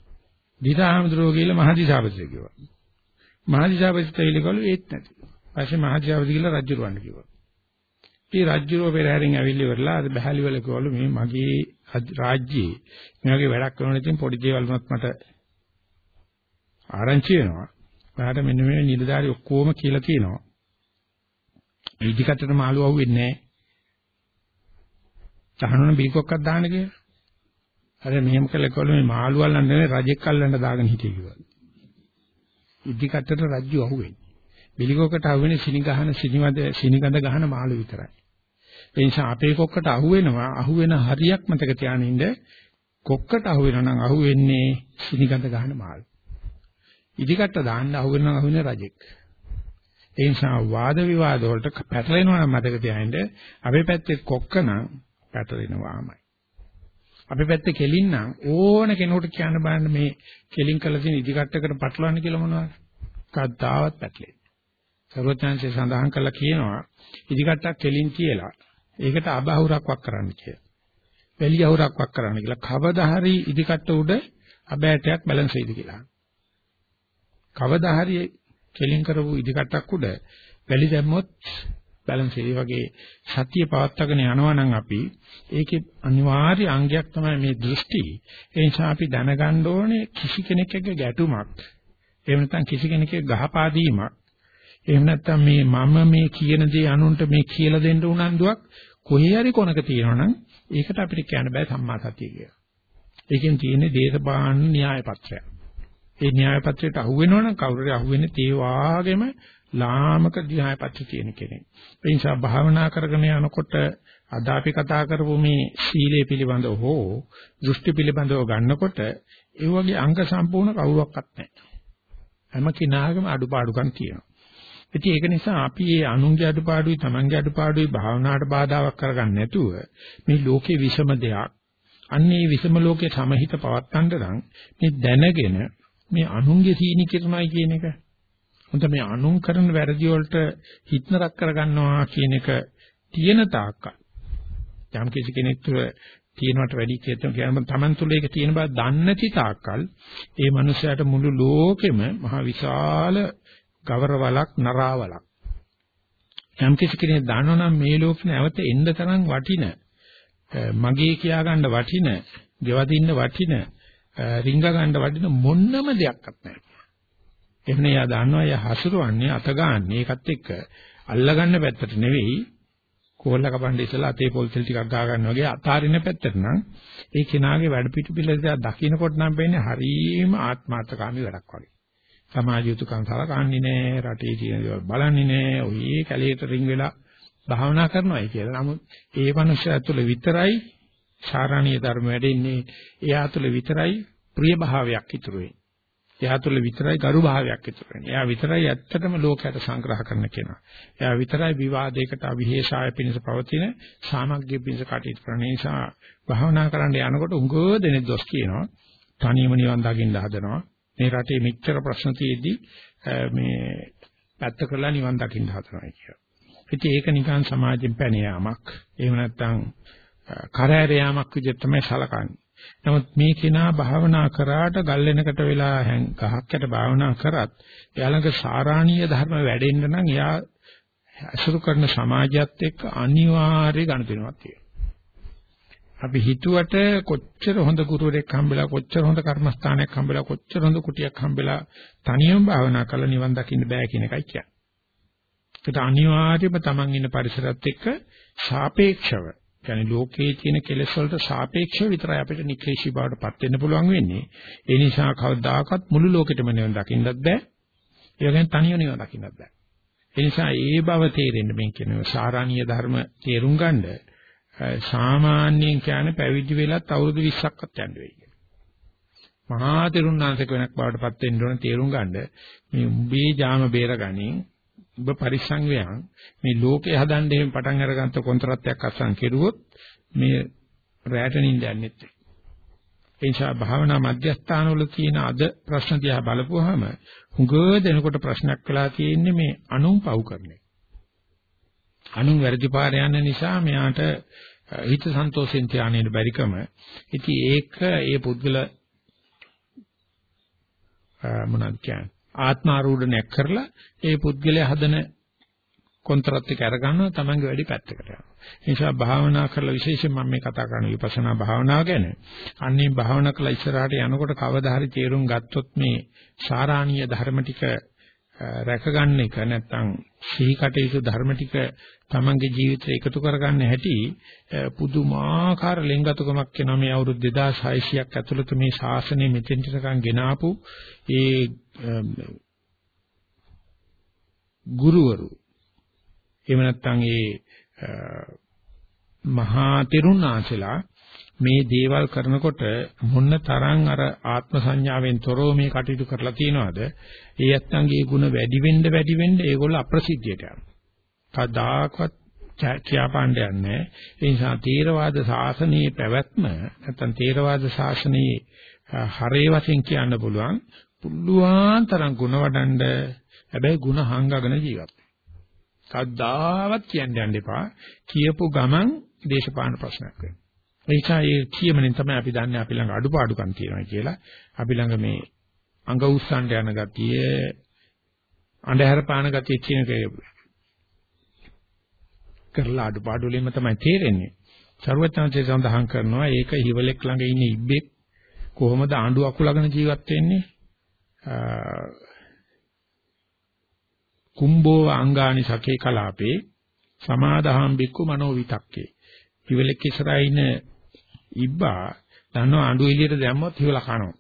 දිසාහමඳුරෝ කියලා මහදිසාපතිට කිව්වා. මහදිසාපතිට ඇවිල්ලා ඒත් නැති. පස්සේ මහදිසාපති කියලා රජුරවන්න කිව්වා. ඒ රජුරෝ පෙරහැරින් ඇවිල්ලි ඉවරලා අද බහැලි වල කිව්වලු මේ මගේ රාජ්‍යයේ මේ වගේ වැඩක් කරන ඉතින් පොඩි දේවල් මට ආරංචි වෙනවා. ඔයාලට මෙන්න මේ නිලධාරි ඔක්කොම කියලා තියෙනවා. ඉදිකටට මාළු අහුවෙන්නේ නැහැ. තහනන බීකොක්කක් දාන්න කියලා. අර මෙහෙම කළා කොල්ල මේ මාළු අල්ලන්න නෙවෙයි රජෙක් අල්ලන්න දාගෙන හිටියේ කිව්වා. ඉදිකටට රජ්ජු අහුවෙන්නේ. බිලිකොක්කට අහුවෙන්නේ සිනිගහන සිනිවද සිනිගඳ ගහන මාළු විතරයි. ඒ නිසා අපේ කොක්කට අහුවෙනවා අහුවෙන හරියක් මතක තියාගෙන ඉන්න කොක්කට අහුවෙනවා නම් අහුවෙන්නේ සිනිගඳ ගහන මාළු. ඉදිකට දාන්න අහුවෙන නම් අහුවෙන රජෙක්. ඒ නිසා වාද විවාද වලට පැටලෙනවා නම් මතක තියාගන්න අපේ පැත්තේ කොක්ක නම් පැටලෙනවාමයි. අපේ පැත්තේ කෙලින් නම් ඕන කෙනෙකුට කියන්න බලන්න මේ කෙලින් කළ තියෙන ඉදිකට්ටකට පටලවන්න කියලා මොනවද? කද්දාවත් පැටලෙන්නේ. සර්වඥාන්සේ සඳහන් කළා කියනවා ඉදිකට්ටක් කෙලින් කියලා ඒකට අබහුරක් වක් කරන්න කියලා. වැලිය අහුරක් වක් කරන්න කියලා කවදා හරි ඉදිකට්ට උඩ අබෑටයක් බැලන්ස් වෙයිද කියලා. කවදා හරි කෙලින් කරපු ඉදිකටක් උඩ වැලි දැම්මොත් බැලන්ස් ඒ වගේ සතිය පවත්වාගෙන යනවා නම් අපි ඒකේ අනිවාර්ය අංගයක් තමයි මේ දෘෂ්ටි. ඒ නිසා අපි දැනගන්න ඕනේ කිසි කෙනෙක් එක්ක ගැටුමක් එහෙම නැත්නම් කිසි කෙනෙක්ගේ ගහපාදීමක් එහෙම නැත්නම් මේ මම මේ කියන දේ අනුන්ට මේ කියලා දෙන්න උනන්දුවක් කොහේ හරි කොනක තියෙනවනම් ඒකට අපිට කියන්න බෑ සම්මා සතිය කියලා. ඒකෙන් තියෙන්නේ දේශපාලන න්‍යාය පත්‍රයක්. ඒ න්‍යාය පත්‍රයට අහු වෙනවනම් කවුරුරි අහු වෙන්නේ තේ වාගේම ලාමක න්‍යාය පත්‍ර තියෙන කෙනෙක්. ඒ නිසා භාවනා කරගෙන යනකොට අද අපි කතා කරපු මේ සීලය පිළිබඳව හෝ දෘෂ්ටි පිළිබඳව ගන්නකොට ඒ වගේ අංග සම්පූර්ණ කවුරක්වත් නැහැ. හැම කෙනාගේම අඩුපාඩුකම් තියෙනවා. ඉතින් ඒක නිසා අපි මේ අනුන්ගේ අඩුපාඩුයි තමන්ගේ අඩුපාඩුයි භාවනාවට බාධාවක් කරගන්න නැතුව මේ ලෝකේ විසම දෙයක් අන්නේ විසම ලෝකයේ සමහිත පවත්තන්න නම් මේ දැනගෙන මේ අනුන්ගේ සීනි කිරණයි කියන එක. හොඳ මේ අනුන් කරන වැරදි වලට හිතනරක් කරගන්නවා කියන එක තියෙන තාක්කල් යම් කිසි කෙනෙක් තුළ තියෙනවට වැඩි කියන කියනම Taman තුල ඒක තියෙන බව දන්නේ නැති තාක්කල් ඒ මනුස්සයාට මුළු ලෝකෙම මහ විශාල ගවරවලක් නරාවලක් යම් කිසි කෙනෙක් දන්නවනම් මේ ලෝකෙ නැවත එන්න තරම් වටින මගේ කියා ගන්න වටින, ගෙවදින්න වටින, රිංග ගන්න වටින මොන්නම දෙයක්වත් නැහැ. එහෙනම් එයා දන්නවා එයා හසුරුවන්නේ අත ගන්නනේ ඒකත් එක්ක අල්ලගන්න පැත්තට නෙවෙයි කෝල්ල කපන්න ඉස්සලා අතේ පොල් තෙල් ටිකක් ගා ගන්න වගේ අතාරින පැත්තට නම් ඒ කෙනාගේ වැඩ පිටු පිළිදෙස දකින්නකොට නම් වෙන්නේ හරීම ආත්මාර්ථකාමී වැඩක් වගේ. සමාජ යුතුයකම් සලකන්නේ නැහැ, රටේ තියෙන දේවල් බලන්නේ නැහැ, ඔය කැලේට රිං වෙලා භාවනා කරනවායි කියලා. නමුත් ඒ මනුස්සයා තුළ විතරයි සාරාණීය ධර්ම වැඩෙන්නේ. එයා තුළ විතරයි ප්‍රිය භාවයක් ඉතුරු වෙන්නේ. එයා තුළ විතරයි ගරු භාවයක් ඉතුරු වෙන්නේ. එයා විතරයි ඇත්තටම ලෝකයට සංග්‍රහ කරන කෙනා. එයා විතරයි විවාදයකට අවිහෙෂාය පිණිස පවතින සාමග්ගය පිණිස කටයුතු කරන නිසා භාවනා කරන්න යනකොට උඟ දෙනෙක් දොස් කියනවා. තනියම නිවන් දකින්න හදනවා. මේ රටේ මෙච්චර ප්‍රශ්න තියෙද්දි මේ පැත්ත කරලා නිවන් දකින්න හදනවා කියලා. ඉතින් ඒක නිකන් සමාජයෙන් පැන යාමක්. එහෙම නැත්නම් කරෑර යාමක් විදිහට තමයි සලකන්නේ. නමුත් මේ කෙනා භාවනා කරාට ගල් වෙනකට වෙලා ගහක්කට භාවනා කරත් එයා ළඟ සාරාණීය ධර්ම වැඩෙන්න නම් එයා අසුරු කරන සමාජයත් එක්ක අනිවාර්ය ගණතුනක් තියෙනවා. අපි හිතුවට කොච්චර හොඳ ගුරුවරයෙක් හම්බෙලා කොච්චර හොඳ කර්මස්ථානයක් හම්බෙලා කොච්චර හොඳ කුටියක් හම්බෙලා තනියම භාවනා කරලා නිවන් දකින්න බෑ කියන එකයි කියන්නේ. ඒකට අනිවාර්යයෙන්ම Taman ඉන්න පරිසරත් එක්ක සාපේක්ෂව කියන්නේ ලෝකයේ තියෙන කෙලෙස් වලට සාපේක්ෂව විතරයි අපිට නික්ලේශී බවට පත් වෙන්න පුළුවන් වෙන්නේ. ඒ නිසා කවදාකවත් මුළු ලෝකෙටම නිවන් දකින්නත් බෑ. ඒ වගේම තනියම නිවන් දකින්නත් බෑ. ඒ නිසා ඒ බව තේරෙන්න මේ කියන සාරාණීය ධර්ම තේරුම් ගන්නේ සාමාන්‍යයෙන් කියන්නේ පැවිදි වෙලත් අවුරුදු 20ක්වත් යන්න වෙයි. මහා තෙරුණාංශක වෙනක් බවට පත් වෙන්න ඕන තේරුම් ගන්න මේ උඹේ ජාම බේරගනින් ඔබ පරිස්සම් වෙයන් මේ ලෝකේ හදන්න එහෙම පටන් අරගත්ත කොන්ත්‍රාත්යක් අත්සන් කෙරුවොත් මේ රැට නින්ද යන්නෙත් ඒ නිසා භාවනා මධ්‍යස්ථානවල තියෙන අද ප්‍රශ්න දිහා බලපුවාම හුඟ දෙනකොට ප්‍රශ්නයක් වෙලා තියෙන්නේ මේ අනුන් පව් කරන්නේ. අනුන් වැරදි පාර යන නිසා මෙයාට හිත සන්තෝෂෙන් තියාගෙන බැරිකම. ඉතින් ඒක ඒ පුද්ගල මොනවද කියන්නේ? ආත්මාරූඪණයක් කරලා ඒ පුද්ගලයා හදන කොන්ත්‍රාත් එක අරගන්නවා තමන්ගේ වැඩි පැත්තකට යනවා. ඒ නිසා භාවනා කරලා විශේෂයෙන් මම මේ කතා කරන විපස්සනා භාවනාව ගැන. අන්නේ භාවනා කළා ඉස්සරහට යනකොට කවදා හරි තේරුම් ගත්තොත් මේ සාරාණීය ධර්ම ටික රැකගන්න එක නැත්නම් සිහි කටයුතු ධර්ම ටික තමන්ගේ ජීවිතේ එකතු කරගන්න හැටි පුදුමාකාර ලෙන්ගතුකමක් වෙනවා මේ අවුරුදු 2600ක් ඇතුළත මේ ශාසනය මෙතෙන්ට ගෙනාපු ඒ ගුරුවරු. එහෙම නැත්නම් ඒ මහා තෙරුණාසලා මේ දේවල් කරනකොට මොන්න තරම් අර ආත්ම සංඥාවෙන් තොරව මේ කටයුතු කරලා තියනවාද ඒ ඇත්තන්ගේ ගුණ වැඩි වෙන්න වැඩි වෙන්න ඒගොල්ලෝ අප්‍රසිද්ධියට යනවා කදාකවත් කියාපාණ්ඩ යන්නේ ඒ නිසා තේරවාද ශාසනයේ පැවැත්ම නැත්නම් තේරවාද ශාසනයේ හරේ වශයෙන් කියන්න පුළුවන් පුළුවන් තරම් ಗುಣ වඩන්න හැබැයි ಗುಣ හංගගෙන ජීවත් කද්දාවත් කියන්න යන්න එපා කියපු ගමන් දේශපාලන ප්‍රශ්නයක් වෙනවා ඒ නිසා ඒ කියමනෙන් තමයි අපි දන්නේ අපි ළඟ අඩුපාඩුකම් තියෙනවා කියලා අපි ළඟ මේ අඟ උස්සන්න යන ගතිය අන්ධහර පාන ගතිය කියන කරලා අඩුපාඩු වලින්ම තමයි තේරෙන්නේ. ਸਰවඥාන්සේ සඳහන් කරනවා ඒක හිවලෙක් ළඟ ඉන්න ඉබ්බෙක් කොහොමද ආඬු අකුලගෙන ජීවත් වෙන්නේ? කුම්බෝ අංගානි සකේ කලාපේ සමාදහම් බික්කු මනෝ විතක්කේ. හිවලෙක් ඉස්සරහා ඉන්න ඉබ්බා දන්නවා ආඬු එළියට දැම්මොත් හිවලා කනවා.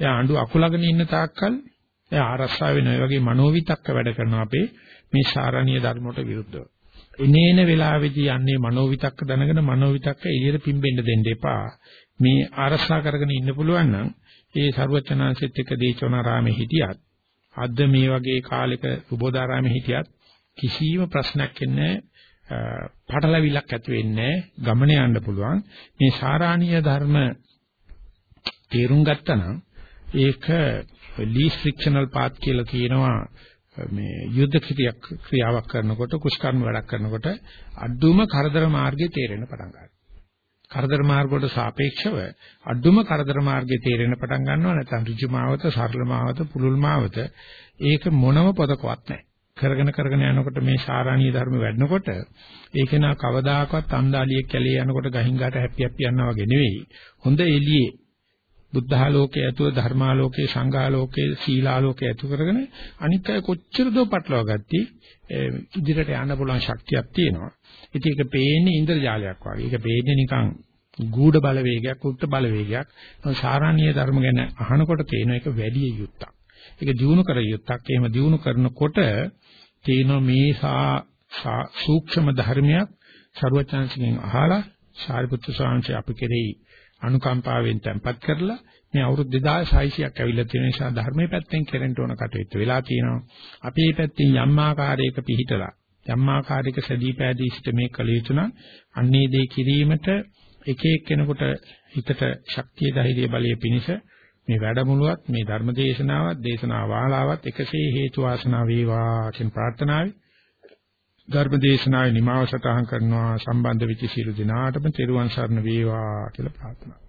එයා ආඬු අකුලගෙන ඉන්න තාක්කල් එයා ආරස්සා වෙන ඒ වගේ මනෝ විතක්ක වැඩ කරනවා අපේ මේ සාරණීය ධර්මයට විරුද්ධව. එනේන වෙලාවේදී යන්නේ මනෝවිතක්ක දැනගෙන මනෝවිතක්ක එළියට පිම්බෙන්න දෙන්න එපා. මේ ආරක්ෂා කරගෙන ඉන්න පුළුවන් නම් ඒ ਸਰවචනාංශෙත් එක්ක දේචෝනාරාමේ හිටියත් අද මේ වගේ කාලෙක සුබෝධාරාමේ හිටියත් කිසිම ප්‍රශ්නයක් එන්නේ පටලවිලක් ඇති වෙන්නේ ගමන යන්න පුළුවන් මේ සාරාණීය ධර්ම තේරුම් ගත්තා නම් ඒක least frictional path කියලා කියනවා මේ යුද්ධ ක්‍රියාවක් ක්‍රියාවක් කරනකොට කුෂ්කර්ම වැඩක් කරනකොට අඩුම කරදර මාර්ගයේ තේරෙන්න පටන් ගන්නවා. කරදර මාර්ග වලට සාපේක්ෂව අඩුම කරදර මාර්ගයේ තේරෙන්න පටන් ගන්නවා නැත්නම් ඍජු මාවත, සරල මාවත, පුලුල් මාවත ඒක මොනම පොදකවත් නැහැ. කරගෙන කරගෙන යනකොට මේ සාරාණීය ධර්ම වැඩනකොට ඒක නා කවදාකවත් අන්දාලියෙක් කැලේ යනකොට ගහින් ගාට හැපි හැපි යනවා වගේ නෙවෙයි. හොඳ එළියේ බුද්ධාලෝකයේ ඇතුව ධර්මාලෝකයේ සංඝාලෝකයේ සීලාලෝකයේ ඇතු කරගෙන අනික් අය කොච්චර දෝ පටලවා ගත්තී ඉදිරියට යන්න පුළුවන් ශක්තියක් තියෙනවා. ඉතින් ඒක පේන්නේ ඉන්ද්‍රජාලයක් වගේ. ඒක පේන්නේ නිකන් ගූඪ බලවේගයක්, උත්ත බලවේගයක්. සාරාණීය ධර්ම ගැන අහනකොට තේන එක වැඩි යුත්තක්. ඒක දිනු කර යුත්තක්. එහෙම දිනු කරනකොට තේන මේ සා සූක්ෂම ධර්මයක් ਸਰවචන්සිකෙන් අහලා සාරිපුත්‍ර ස්වාමීන් වහන්සේ අපි කෙරෙහි අනුකම්පාවෙන් තැම්පත් කරලා මේ අවුරුදු 2600ක් ඇවිල්ලා තියෙන නිසා ධර්මයේ පැත්තෙන් කෙරෙන්න ඕන කටයුතු වෙලා තියෙනවා. අපි මේ පැත්තෙන් යම් ආකාරයක පිහිටලා යම් ආකාරයක සැදී පෑදී සිට මේ කළ යුතු නම් අන්නේ දේ කිරීමට එක එක්කෙනෙකුට හිතට ශක්තිය ධෛර්ය බලය පිනිස මේ වැඩමුළුවත් මේ ධර්ම දේශනාවත් දේශනා වාලාවත් එකසේ හේතු වාසනා වේවා කියන ප්‍රාර්ථනාවයි. ධර්ම දේශනාවේ නිමාව සටහන් කරනවා සම්බන්ධ වෙච්ච සියලු දෙනාටම තෙරුවන් සරණ වේවා කියලා ප්‍රාර්ථනා.